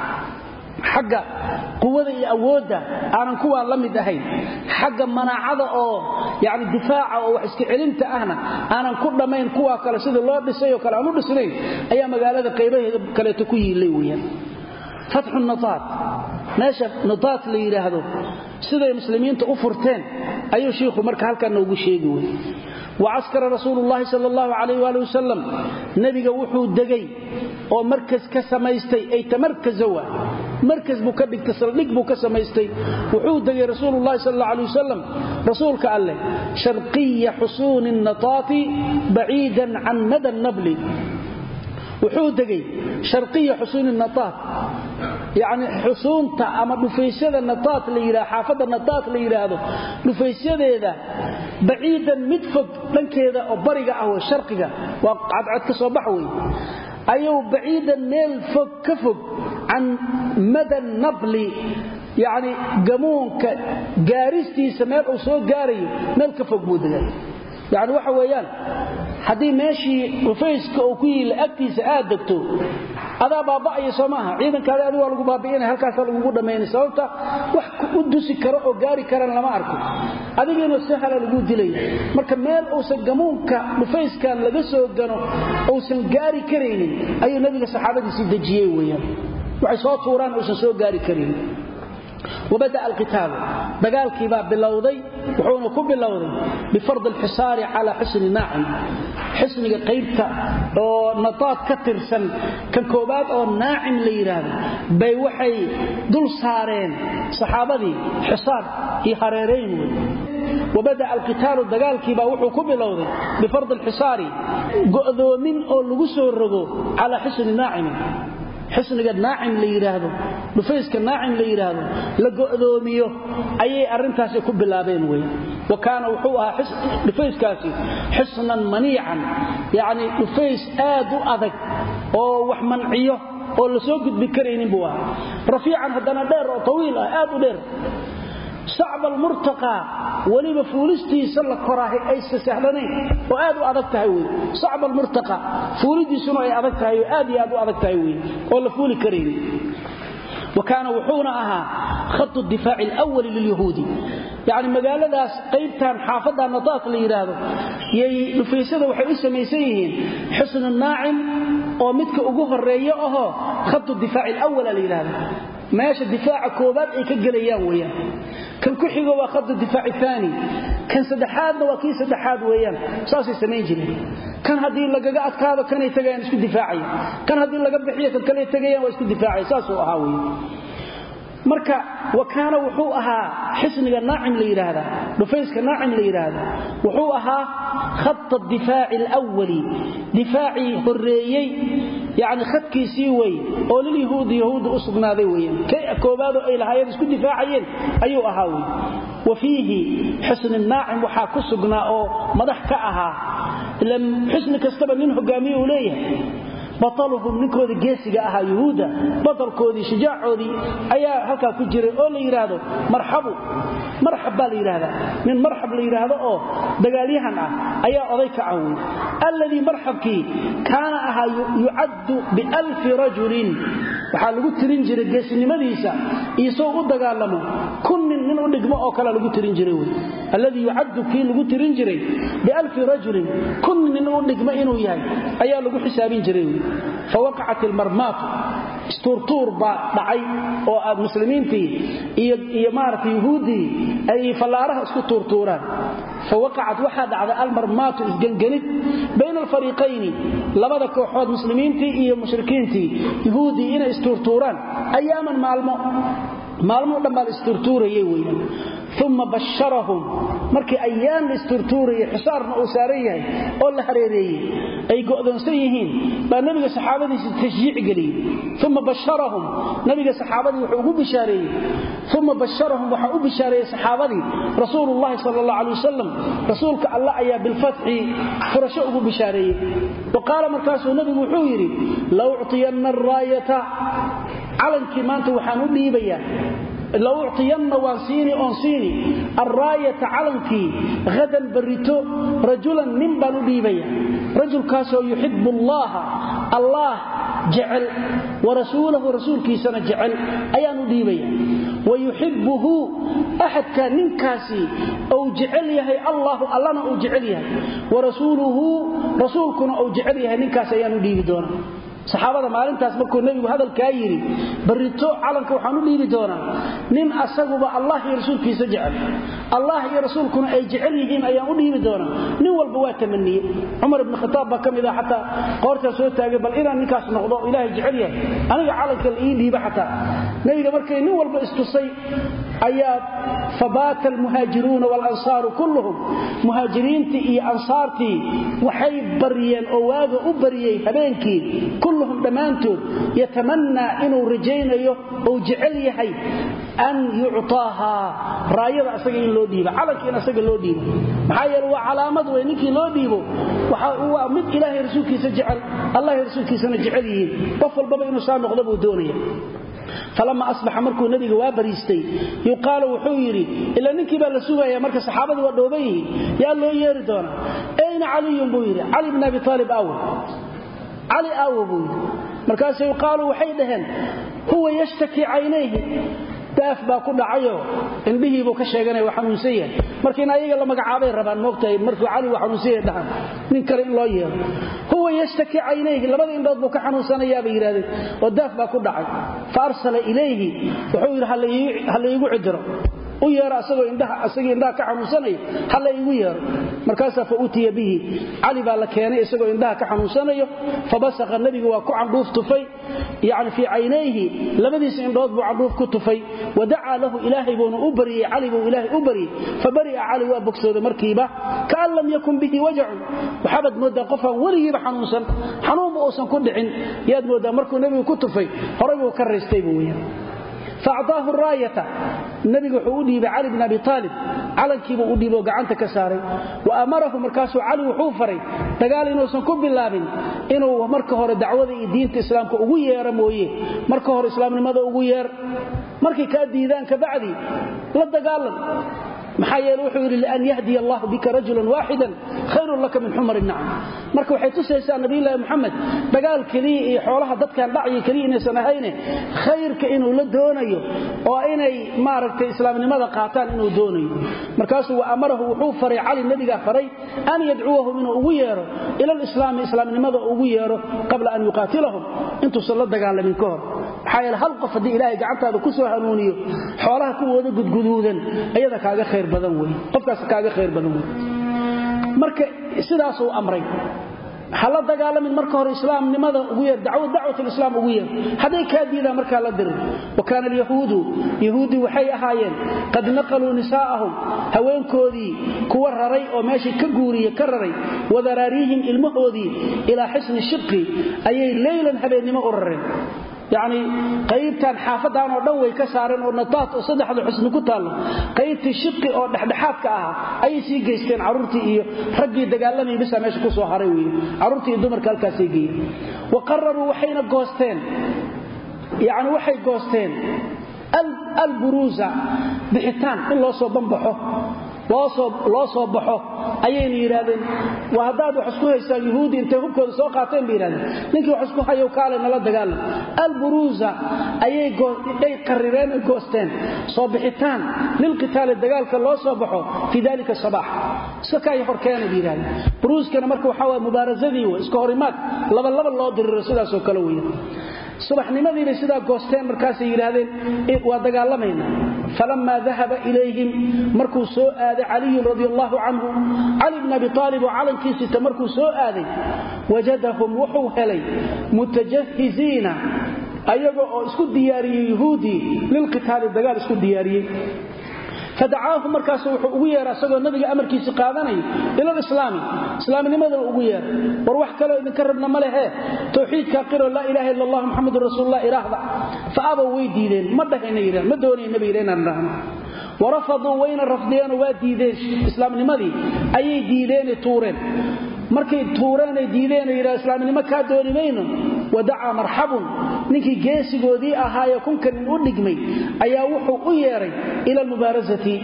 [SPEAKER 1] xagga quwada iyo awoodda aanan kuwaan la mid ahayn. Xagga manaacada oo yani difaaca oo wax iska celinta ahna aanan ku dhammayn kuwa kale sida loo dhisay oo kale aan u dhisnayn ayaa magaalada qaybaheeda kaleeto ku yiillay weyaan fatxu nataat meesha nataat la yidhaahdo siday muslimiinta u furteen ayuu shiikhu marka halkaa noogu sheegi wey wacaskara rasuulu llahi sal allahu calayh waali wasalam nebiga wuxuu degay oo markas ka samaystay ay tamarkazawa markas buu ka dhigtay saldhig buu ka samaystay. Wuxuu degay rasuululahi sal alla alay wasalam rasuulka alleh sharqiya xusuuni nataati baciidan can mada nabli wuxuu degay sharqiya xusuuni nataat. Yacni xusuunta ama dhufaysyada nataat la yidhahdo xaafadda nataat la yidhaahdo dhufaysyadeeda baciidan mid fog dhankeeda oo bariga ah wey sharqiga waa cadcad ka soo bax wey ayuu baciidan meel fog ka fog can mada nabli yacni gamuunka gaaristiisa meel uu soo gaarayo meel ka fog buu degay yacni waxa weeyaan haddii meeshii dhufayska uu ku yiilla agtiisa aad degto adaa baaba'aya soo maaha. Ciidankaadi adigu waa lagu baabi'inaya halkaasaa lagugu dhammaynay sababta wax u dusi karo oo gaari karan lama arko. Adigiina sahala lagu dilaya marka meel uusan gamuunka dhufayskan laga soo gano uusan gaari karaynin ayuu nebiga saxaabadiisii dejiyey weyaan waxay soo tuuraan uusan soo gaari karaynin. Wabada'a alqitaalu dagaalkiibaa bilowday wuxuuna ku bilowday bifardi alxisaari calaa xusni naacim. Xisniga qaybta oo nataad ka tirsan kan koobaad oo naacim la yidhaahdo bay waxay dul saareen saxaabadii xisaar iyo hareerayn wey wabada'a alqitaalu dagaalkiibaa wuxuu ku bilowday bifardi alxisaari go'doomin oo lagu soo rogo calaa xusni naacimin xisniga naacim la yidhaahdo dhufayska naacim la yidhaahdo la go'doomiyo ayay arrintaasi ku bilaabeen wey wa kaana wuxuu ahaa dhufayskaasi xisnan maniican yacni dhufays aad u adag oo wax manciyo oo la soo gudbi karaynin buu ahaa. Rafiican haddana dheer oo tawiil ah aad u dheer sacb almurtaqaa weliba fuulistiisa la koraahay aysa sahlanayn oo aad u adag tahay wey sacb almurtaqa fuulidiisuna ay adag tahay oo aad iyo aad u adag tahay wey oo la fuuli karaynin wa kaana wuxuuna ahaa khatu difaaci alwali lilyahuudi. Yacni magaaladaas qaybtan xaafadda nataat la yidhaahdo yay dhufaysyada waxay u samaysan yihiin naacim oo midka ugu horeeyo ahoo khatu difaaci alawala meesha difaaca koobaad ay ka gelayaan weyaan kan ku xigo waa khadu difaaci aani kan saddexaadna waa kii saddexaad weeyaan. Saasay samayn jireen. Kan haddii lagaga adkaado kanay tagayaan isku difaacaya kan haddii laga bixiyo kan kale tagayaan waa isku difaacaya saasuu ahaa wey marka wa kaana wuxuu ahaa xisniga naacim la yidhaahdaa dhufayska naacim la yidhaahda wuxuu ahaa khata difaaci alwali difaacii horeeyey yani khadkiisii wey oo lilyahuudi yahuudda u sugnaaday weyaan kay koobaadoo ay lahaayeen isku difaacayeen? Ayuu ahaa wey wa fiihi xusni naacim waxaa ku sugnaa oo madax ka ahaa. Xusni kastaba nin hogaamiye uu leeyahay bataluhum ninkoodii geesiga ahaa yuhuudda batalkoodii shujaacoodii ayaa halkaa ku jiray oo la yidhaahdo marxabu. Marxab baa la yidhaahdaa nin marxab la yidhaahdo oo dagaalyahan ah ayaa oday ka wey alladii marxabkii kaana ahaa yucaddu bialfi rajulin waxaa lagu tirin jiray geesinimadiisa isoo u dagaalamo kun nin nin u dhigmo oo kale lagu tirin jiray wey. Alladii yucaddu kii lagu tirin jiray bialfi rajulin kun nin u dhigmo inuu yahay ayaa lagu xisaabin jiray wey. Fawaqacat ilmarmaatu istuurtuur baa dhacay oo aad muslimiintii iyo maarata yuhuuddii ay fallaaraha isku tuurtuuraan. Fawaqacat waxaa dhacday almarmaatu isgengenid bayna alfariiqayni labada kooxood muslimiintii iyo mushrikiintii yuhuuddii inay istuurtuuraan. Ayaaman maalmo maalmo dhan baa la istuurtuurayay weyaan uma basharahum. Markii ayaan la isturtuurayay xisaarna uu saaran yahay oo la hareereeyey ay go'doonsan yihiin. Baa nabiga saxaabadiisa tashjiic geliyey uma basharahum. Nabiga saxaabadii wuxuu ugu bishaareeyey uma basharahum. Waxaa u bishaareeyey saxaabadii. Rasuulullahi sal allah alay wasalam rasuulka allah ayaa bilfatxi furasho ugu bishaareeyey wa markaasuu nabigu wuxuu yidhi la araayata calankii maanta waxaan u dhiibayaa la uctiyanna waan siini oon siini. Alraayata calankii hadan barrito rajulan nin baan u dhiibaya rajulkaasoo yuxibu allaha allaah jecel wa rasuulahu rasuulkiisana jecel ayaan u dhiibaya wa yuxibuhu axadkaa ninkaasi ou jecel yahay allahu allana uu jecel yahay. Wa rasuuluhu rasuulkuna uu jecel yahay ninkaas ayaan u saxaabada maalintaas markuu nebigu hadalkaa yidhi barrito calanka waxaan u dhiibi doonaa nin asaguba allah iyo rasuulkiisa jecel. Allah iyo rasuulkuna ay jecel yihiin ayaan u dhiibi doonaa. Nin walba waa tamaniye cumar ibn khataab baa ka mid ah xataa qoortaa soo taagay bal inaan ninkaas noqdo ilaahay jecel yahay. Aniga calanka la ii dhiiba xataa. Nebiga markay nin walba istusay ayaa fabaata almuhaajiruuna walansaaru kulluhum. Muhaajiriintii iyo ansaartii waxay baryeen oo waaga u baryey habeenkii kulluhum dhammaantood yatamannaa inuu rajaynayo ou jecel yahay an yuctaahaa raayada asaga in loo dhiibo calanka in asaga loo dhiibo maxaa yeele waa calaamad wey ninkii loo dhiibo waa mid ilaahay rasuulkiisa jecel allah rasuulkiisana jecel yihiin qof walbaba inuu saa noqdo buu doonaya falama asbaxa markuu nabiga waa bariistay yuqaalu wuxuu yidhi ilaa ninkii baa la sugaya marka saxaabadii waa dhooban yihiin yaa loo yeeri doonaa ayna caliyun buu cali aawo buu yidhi. Markaase yuqaalu waxay dhaheen huwa yashtaki caynayhi. Daaf baa ku dhacayoo indhihiibuu ka sheeganaya waa xanuunsan yahay. Marka in ayaga la magacaabay rabaan moogtahay markuu cali waa xanuunsan yahay dhahan nin kale in loo yeero. Huwa yashtaki caynayhi. Labada indhood buu ka xanuunsanayaa bay yidhahdeen oo daaf baa ku dhacay. Fa arsala ilayhi. Wuxuu yidhi ha laygu cidiro u yeero asagoo indhaasagii indhaha ka xanuunsanaya ha la igu yeero. Markaasaa fa utiya bihi. Cali baa la keenay isagoo indhaha ka xanuunsanayo fabasaqa nebigu waa ku candhuuf tufay. Yani fii caynayhi labadiisa indhood buu candhuuf ku tufay. Wa lahu ilaahay buuna u baryey cali buu ilaahay u baryey fabari'a cali waa bogsooday markiiba. Kaan lam yakun bihi wajacun waxaabaad mooddaa qofaan weligiiba xanuunsan. Xanuunba uusan ku dhicin. Yaad mooddaa markuu nebigu ku tufay horay buu ka raystay buu weyaan faacطaahu raayata nabiga wuxuu u dhiibay cali bn abi aalib calankiibuu u dhiiboo gacanta ka saaray wa amarahu markaasuu cali wuxuu faray dagaal inuusan ku bilaabin inuu marka hore dacwada iyo diinta islaamka ugu yeero mooye marka hore islaamnimada ugu yeer markay kaa diidaan kabacdi la dagaalan maxaa yeele wuxuu yidhi lian yahdiya allahu bika rajulan waaxidan khayrun laka min xumar nacam. Marka waxay tusaysaa nabiyulaahi moxamed dagaal keliya iyo xoolaha dadkan dhacya keliya inaysan ahayne khayrka inuu la doonayo oo inay maaragtay islaamnimada qaataan inuu doonayo. Markaasuu wa amarahu wuxuu faray cali nebigaa faray an yadcuwahum inuu ugu yeero ila lislaami islaamnimada ugu yeero qabla an yuqaatilahum intuusan la dagaalamin ka hor. Hal qof haddii ilaahay gacantaada ku soo hanuuniyo xoolaha kuwooda gudguduudan ayada kaaga khayr badan wey. Qofkaas kaaga khayr badan wey. Marka sidaasuu amray la dagaalamin marka hore islaamnimada ugu yeer dacwatlislaam ugu yeer hadday kaa diidaan markaa la dirin. Wa kaana alyahuudu yahuuddii waxay ahaayeen qad naqaluu nisaa'ahum haweenkoodii kuwa raray oo meeshii ka guuriye ka raray wadaraariihim ilmahoodii ilaa xisni shiqi ayay leylan habeennimo u rareen yacni qaybtan xaafadan oo dhan way ka saareen oo nataat oo saddexda xusni ku taallo. Qaybtii shiqi oo dhexdhexaadka ahaa ayay sii geysteen carruurtii iyo raggii dagaalamay bisa meesha ku soo haray weeye. Carruurtii iyo dumarka halkaasay geeyeen. Wa qararuu waxayna goosteen. Yacni waxay goosteen alburuusa bixitaan in loo soo banbaxo loo soo baxo ayayna yidhaahdeen waa haddaad wax isku haysaan yuhuudi intay hubkooda soo qaateen bay yidhahdeen ninkii wax isku hayo kaale nala dagaalam alburuusa ayay qarireen ay goosteen. Soo bixitaan lilqitaali dagaalka loo soo baxo fii dalika sabaax. Iska kaaya horkeena bay yidhahdeen buruuskana marka waxaa waa mubaarasadii iska horimaad. Labalaba loo diriro sidaasoo kale weeye subaxnimadiibay sidaa goosteen markaasay yidhaahdeen waa dagaalamayna falammaa dahaba ilayhim markuu soo aaday caliyun radi allaahu canhu cali bn abi aalib oo calankiisita markuu soo aaday wajadahum wuxuu helay mutajahiziina ayaga oo isku diyaariyey yuhuudii lilqitaali dagaal isku diyaariyey fadacaahu markaas wuxuu ugu yeera isagoo nabiga amarkiisi qaadanayo ila lislaami islaamnimada ugu yeera war wax kaloo idinka rabna ma lehe. Towxiidka qiro laa ilaha illa allah muxamadun rasuulullah iraahda. Fa abow way diideen. Ma dhahayna yidhahn ma doonaya nabiga inaan dhahno warafaduu wayna rafdeenoo waa diideen. Islaamnimadii ayay diideene tuureen. Markay tuureenay diideenoo yidhaha islaamnimo kaa dooni wadacaa marxabun. Ninkii geesigoodii ahaaye kunkan in u dhigmay ayaa wuxuu u yeedhay ila almubaarasati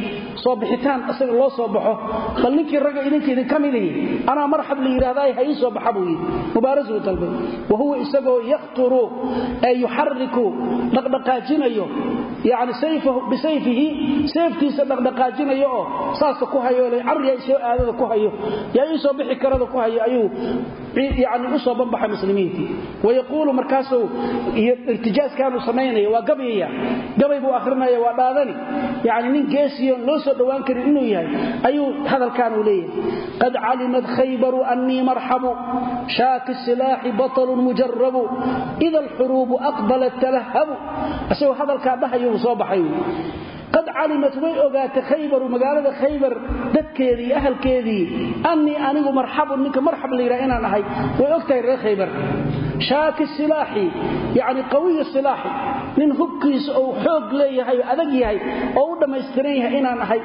[SPEAKER 1] soo bixitaan isaga loo soo baxo. Bal ninkii ragga idinka idinka midihi anaa marxab la yidhahdaay ha ii soo baxa buu yidhi. Mubaarasuu dalbay. Wa isagoo yakhturu ee yuxariku dhaqdhaqaajinayo. Yani bisayfihi seeftiisa dhaqdhaqaajinayo oo saasta ku hayo le carriya isoo aadada ku hayo yaa soo bixi karada ku hayo ayuu yani u soo banbaxay muslimiintii. Wayaquulu markaasuu irtijaaskaanuu samaynaya waa gabyaya gabay buu akhrinaya waa dhaadani. Yani nin geesiyoon loo soo dhowaan karin inuu yahay ayuu hadalkaanuu leeyahay. Qad calimat khaybaru annii marxabu shaaki silaaxi batalun mujarabu ida alxuruubu aqbalat talahabu. Isagoo hadalkaa dhahayo uu soo baxay qad calimat way ogaatay khaybaru magaalada khaybar dadkeedii iyo ahalkeedii. Annii anigu marxabun ninka marxab la yidhaha inaan ahay. Way og tahay reer khaybar. Shaaki silaaxi yacni qawiyi silaaxi nin hubkiisa ou xoog leeyahay oo adag yahay oo u dhammaystiran yahay inaan ahay.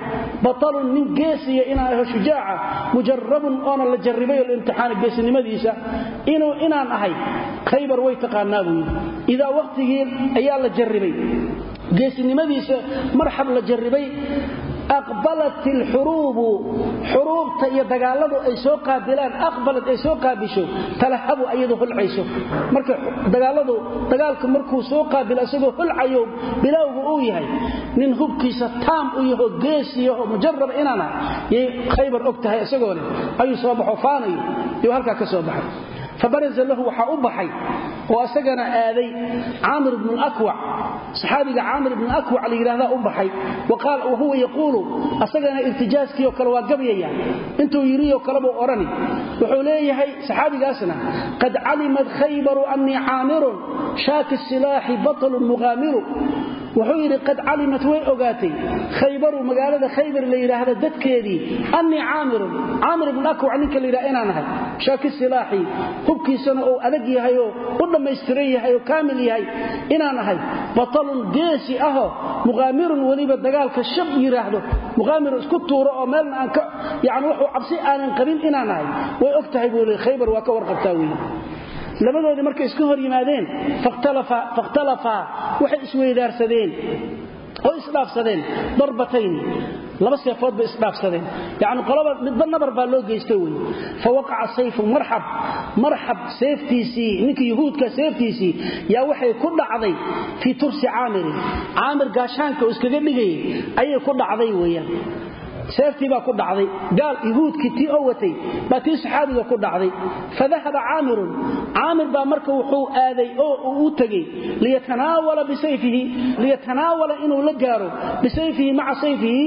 [SPEAKER 1] Batalun nin geesiya inaan aho shujaaca. Mujarabun oona la jarribay oo la imtixaana geesinimadiisa. Inuu inaan ahay. Khaybar way taqaanaa buu yidhi. Ayaa la jarribay geesinimadiisa marxab la jarribay aqbalat ilxuruubu xuruubta iyo dagaaladu ay soo qaabilaan aqbalad ay soo qaabisho talahabu ayadu hulcayso. Marka dagaaladu dagaalka markuu soo qaabilo isagoo hulcayo bilowga uu yahay nin hubkiisa taam u yaho geesiyaho mujarab inaan ah yay khaybar og tahay fabaraza lahu waxaa u baxay oo isagana aaday caamir bnu lakwac saxaabiga caamir ibnu akwac la yidhahdaa u baxay. Wa huwa yaquulu asagana irtijaaskii oo kale waa gabyaya intuu yidhioo kalebuu odhani wuxuu leeyahay saxaabigaasna qad calimat khaybaru annii wuxuu yidhi qad calimat way ogaatay. Khaybaru magaalada khaybar la yidhaahda dadkeedii annii caamirun caamir ibnu akwac ninka la yidhaha inaan ahay. Shaaki silaaxi hubkiisana uu adag yahay oo u dhammaystiran yahay oo kaamil yahay inaan ahay. Batalun geesi ahoo muqaamirun weliba dagaalka shab yidhaahdo. Muqaamiru isku tuuro oo meelna aan yani wuxuu cabsi aanan qabin inaan ahay. Way og tahay buu khaybar waa ka warqabtaa weeye labadoodii markay iska hor yimaadeen fakhtalafaa waxay isweydaarsadeen oo isdhaafsadeen darbatayn laba seefood bay isdhaafsadeen. Yani qolaba midba nabar baa loo geystay wey fa waqaca sayfu marxab marxab seeftiisii ninka yuhuudka seeftiisii yaa waxay ku dhacday fii tursi caamirin caamir gaashaanka oo iskaga dhigayay ayay ku dhacday weeyaan seeftii baa ku dhacday. Gaal yuhuudkii tii oo watay baa tii saxaabiga ku dhacday. Fadahaba caamirun caamir. Baa marka wuxuu aaday oo uu u tegey liyatanaawala inuu la gaaro bisayfihi maca sayfihi.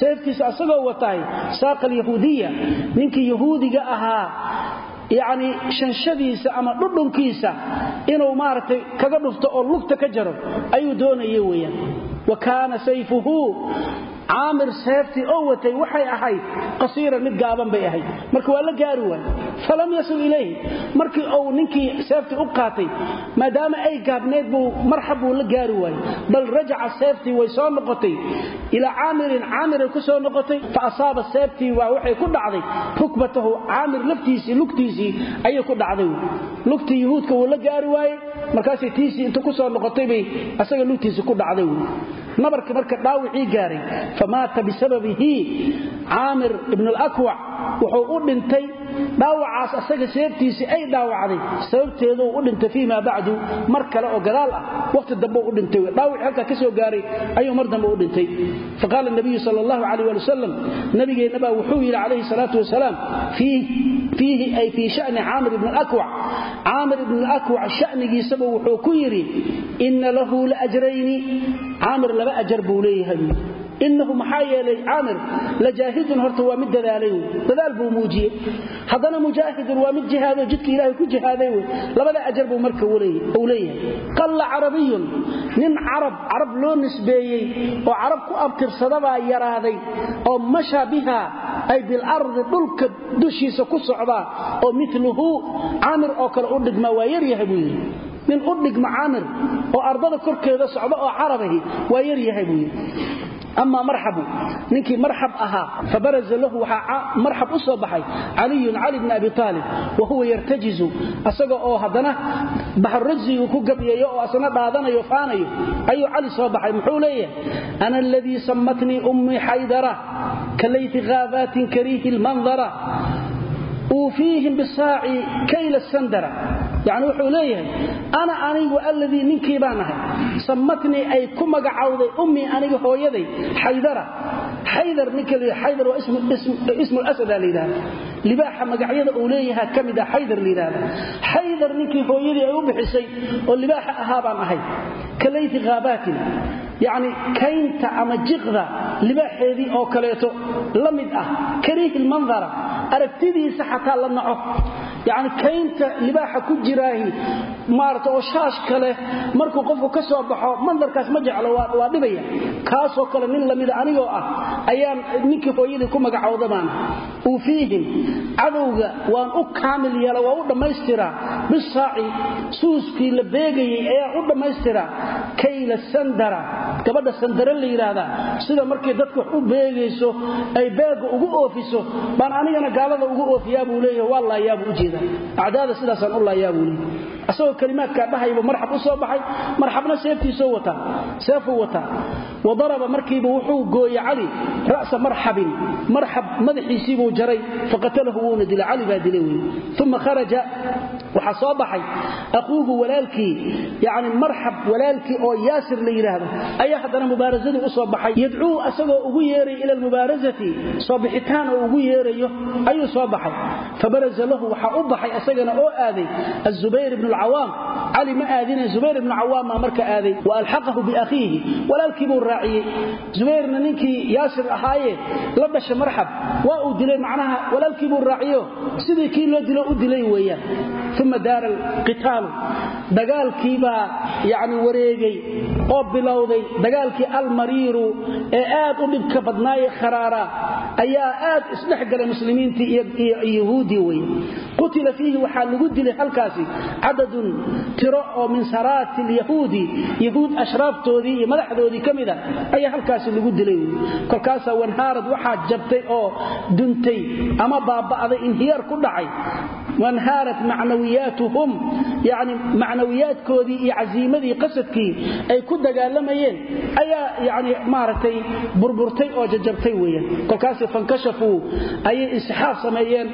[SPEAKER 1] Seeftiisa asagoo watahay saaqa alyahuudiya ninkii yahuudiga ahaa yacni shanshadiisa ama dhudhunkiisa inuu maaragtay kaga dhufto oo lugta ka jaro ayuu doonaya weeyaan. Wa kaana sayfuhu caamir seeftii oo watay waxay ahayd qasiiran mid gaaban bay ahayd. Marka waa la gaari waay falam yasil ilayhi. Markii uu ninkii seeftii u qaatay maadaama ay gaabneed buu marxab buu la gaari waayey. Bal rajaca seeftii way soo noqotay. Ilaa caamirin caamiray ku soo noqotay. Fa asaaba seeftii waa waxay ku dhacday. Rukbatahu caamir laftiisii lugtiisii ayay ku dhacday. Lugtii yuhuudka wuu la gaari waayey famaata bisababihi. Caamir ibn alakwac wuxuu u dhintay dhaawacaas asaga seeftiisii ay dhaawacday. Sababteeduu u dhintay fii maa bacdu mar kale oo gadaal ah. Waqti dambe u dhintay dhaawici halkaa ka soo gaaray ayuu mar dambe u dhintay. Faqaala nabiyu sal allahu calayh waali wasalam nabigeenna baa wuxuu yidhi calayhi salaatu wasalaam fiihi ay fii shani caamir ibn alakwac caamir ibn alakwac shanigiisaba wuxuu ku inahu maxaa yeelay caamir lajaahidun horta waa mid dadaalay dadaal buu muujiyey haddana mujaahidun waa mid jihaado jidka ilaahay ku jihaaday wey labada ajar buu marka uu leeyahay qalla carabiyun nin carab carab loo nisbeeyey oo carab ku abtirsadabaa yaraaday oo masha biha ay bilardi dhulka dushiisa ku socdaa oo miluhu caamir oo kale u dhigmaa waa yaryahay buu yidhi nin u dhigma caamir oo ardada korkeeda socda oo carabahi waa yaryahay buu yidhi ama marxabu ninkii marxab ahaa fabaraza lahu waxaa marxab u soo baxay caliyun cali bn abi aalib wa huwa yartajizu asaga oo haddana baxrajsigu ku gabyayo oo asna dhaadanayo faanayo ayuu cali soo baxay muxuu leeyahay ana aladii sammatnii ummii xaydara kalayti haabaatin kariihi lmandara uufiihim bisaaci kayla sandara yani wuxuu leeyahay ana anigu alladii ninkii baan ahay. Sammatnii ay ku magacawday ummii aniga hooyaday xaydara xaydar ninka xaydar waa ismu lasada la yidhahda libaaxa magacyada uu leeyaha ka mid ah xaydar la yidhahda xaydar ninkii hooyadii ay u bixisay oo libaaxa ahaa baan ahay. Kalayti haabaatin yacni kaynta ama jiqda libaaxeedii oo kaleeto la mid ah. Kariihi lmandara aragtidiisa xataa la naco jiraahi maarata oo shaash kale markuu qofku ka soo baxo mandarkaas ma jeclo waa dhibaya. Kaasoo kale nin lamida anigoo ah ayaan ninkii hooyadii ku magacowda baan uufiihim cadowga waan u kaamil yeela waa u dhammaystiraa bisaaci suuskii la beegayey ayaan u dhammaystiraa kayla sandara gabadha sandara la yidhaahdaa sida markay dadka wax u beegayso ay beega ugu oofiso baan anigana gaalada ugu oofiyaa buu leeyahay waa laayaabuu u jeedaa acdaada sidaasaan u laayaa leeyahay asagoo kalimaadkaa dhahayba marxab u soo baxay marxabna seeftiisoo wataa seefuu wataa wa daraba markiiba wuxuu gooye cali ra'sa marxabin marxab madaxiisiibuu jaray faqatalahu wuuna dilay cali baa dilay wey uma kharaja waxaa soo baxay aquuhu walaalkii yani marxab walaalkii oo yaasir la yidhaahdo ayaa haddana mubaarasadii u soo baxay. Yadcuu asagoo ugu yeeray ila almubaarasati soo bixitaan oo ugu yeerayo ayuu soo azubayr ibnu alcawaam cali ma aadina zubayr ibnu cawaam maa marka aaday wa alxaqahu biakhiihi walaalkiibuu raaciyey zubayrna ninkii yaasir ahaaye la dhasha marxab waa uu dilay macnaha walaalkiibuu raaciyo sidii uma daara alqitaalu dagaalkiibaa yani wareegay oo bilowday dagaalkii almariiru ee aad u dhibka badnaaye kharaara ayaa aad isdhex galay muslimiintii iyo yahuudii wey qutila fiihi waxaa lagu dilay halkaasi cadadun tiro oo min saraati lyahuudi yahuud ashraaftoodii iyo madaxdoodii ka mida ayaa halkaasi lagu dilay kolkaasaa wanhaarad waxaa jabtay oo duntay ama baaba'day ku dhacay wanhaarat macnawiyaatuhum yani macnawiyaadkoodii iyo casiimadii qasadkii ay ku dagaalamayeen ayaa yani maaragtay burburtay oo jajabtay weeyaan. kolkaas fankashafuu ayay insixaaf sameeyeen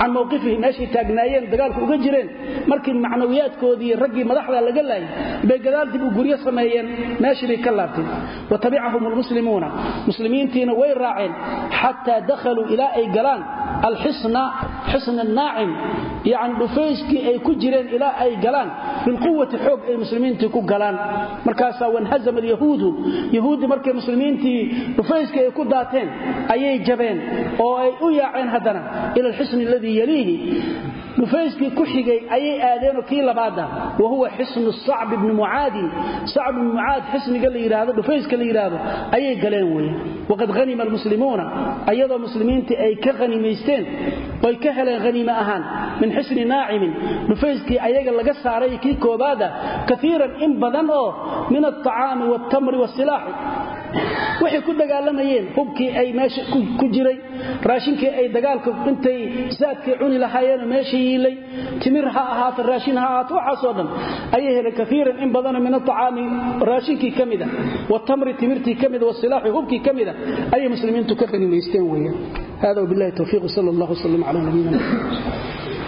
[SPEAKER 1] can mawqifihim meeshay taagnaayeen dagaalku uga jireen. markii macnawiyaadkoodii raggii madaxda laga laayay bay gadaal dib u guryo sameeyeen meeshii ka laabteen. wa tabicahum lmuslimuuna muslimiintiina way raaceen xataa dakhaluu ilaa ay galaan alxisna xisna naacim yani dhufayskii ay ku jireen ilaa ay galaan bilquwati xoog ay muslimiintii ku galaan. Markaasaa wanhazama alyahuudu yahuuddii markay muslimiintii dhufayskii ay ku daateen ayay jabeen oo ay u yaaceen haddana ila alxisni aladii yaliihi dhufayskii ku xigay ayay aadeenoo kii labaada wa huwa xisnu sacb ibni mucaadin sacb ibni mucaad xisniga la yidhaahdo dhufayska la yidhaahdo ayay galeen weeye waqad hanima almuslimuuna ayadoo muslimiintii ay ka hanimaysteen oy ka heleen haniime ahaan min xisni naacimin dhufayskii ayaga laga saaray kii koobaada kaiiran in badan oo min alطacaami wاltamri wاsilaaxi waxay ku dagaalamayeen hubkii ay meesha ku jiray raashinkii ay dagaalka intay saadkii cuni lahaayeenoo meesha yiilay timir ha ahaato raashin ha ahaato waxaasoo dhan ayay heleen kaiiran in badana min aطacaami raashinkii ka mida watamri timirtii ka mida wasilaaxi hubkii ka mida ayay muslimiintu ka qanimaysteen weeyaan. Hada wbilahi towfiiq sal allah wslm cala nabiyina mxamed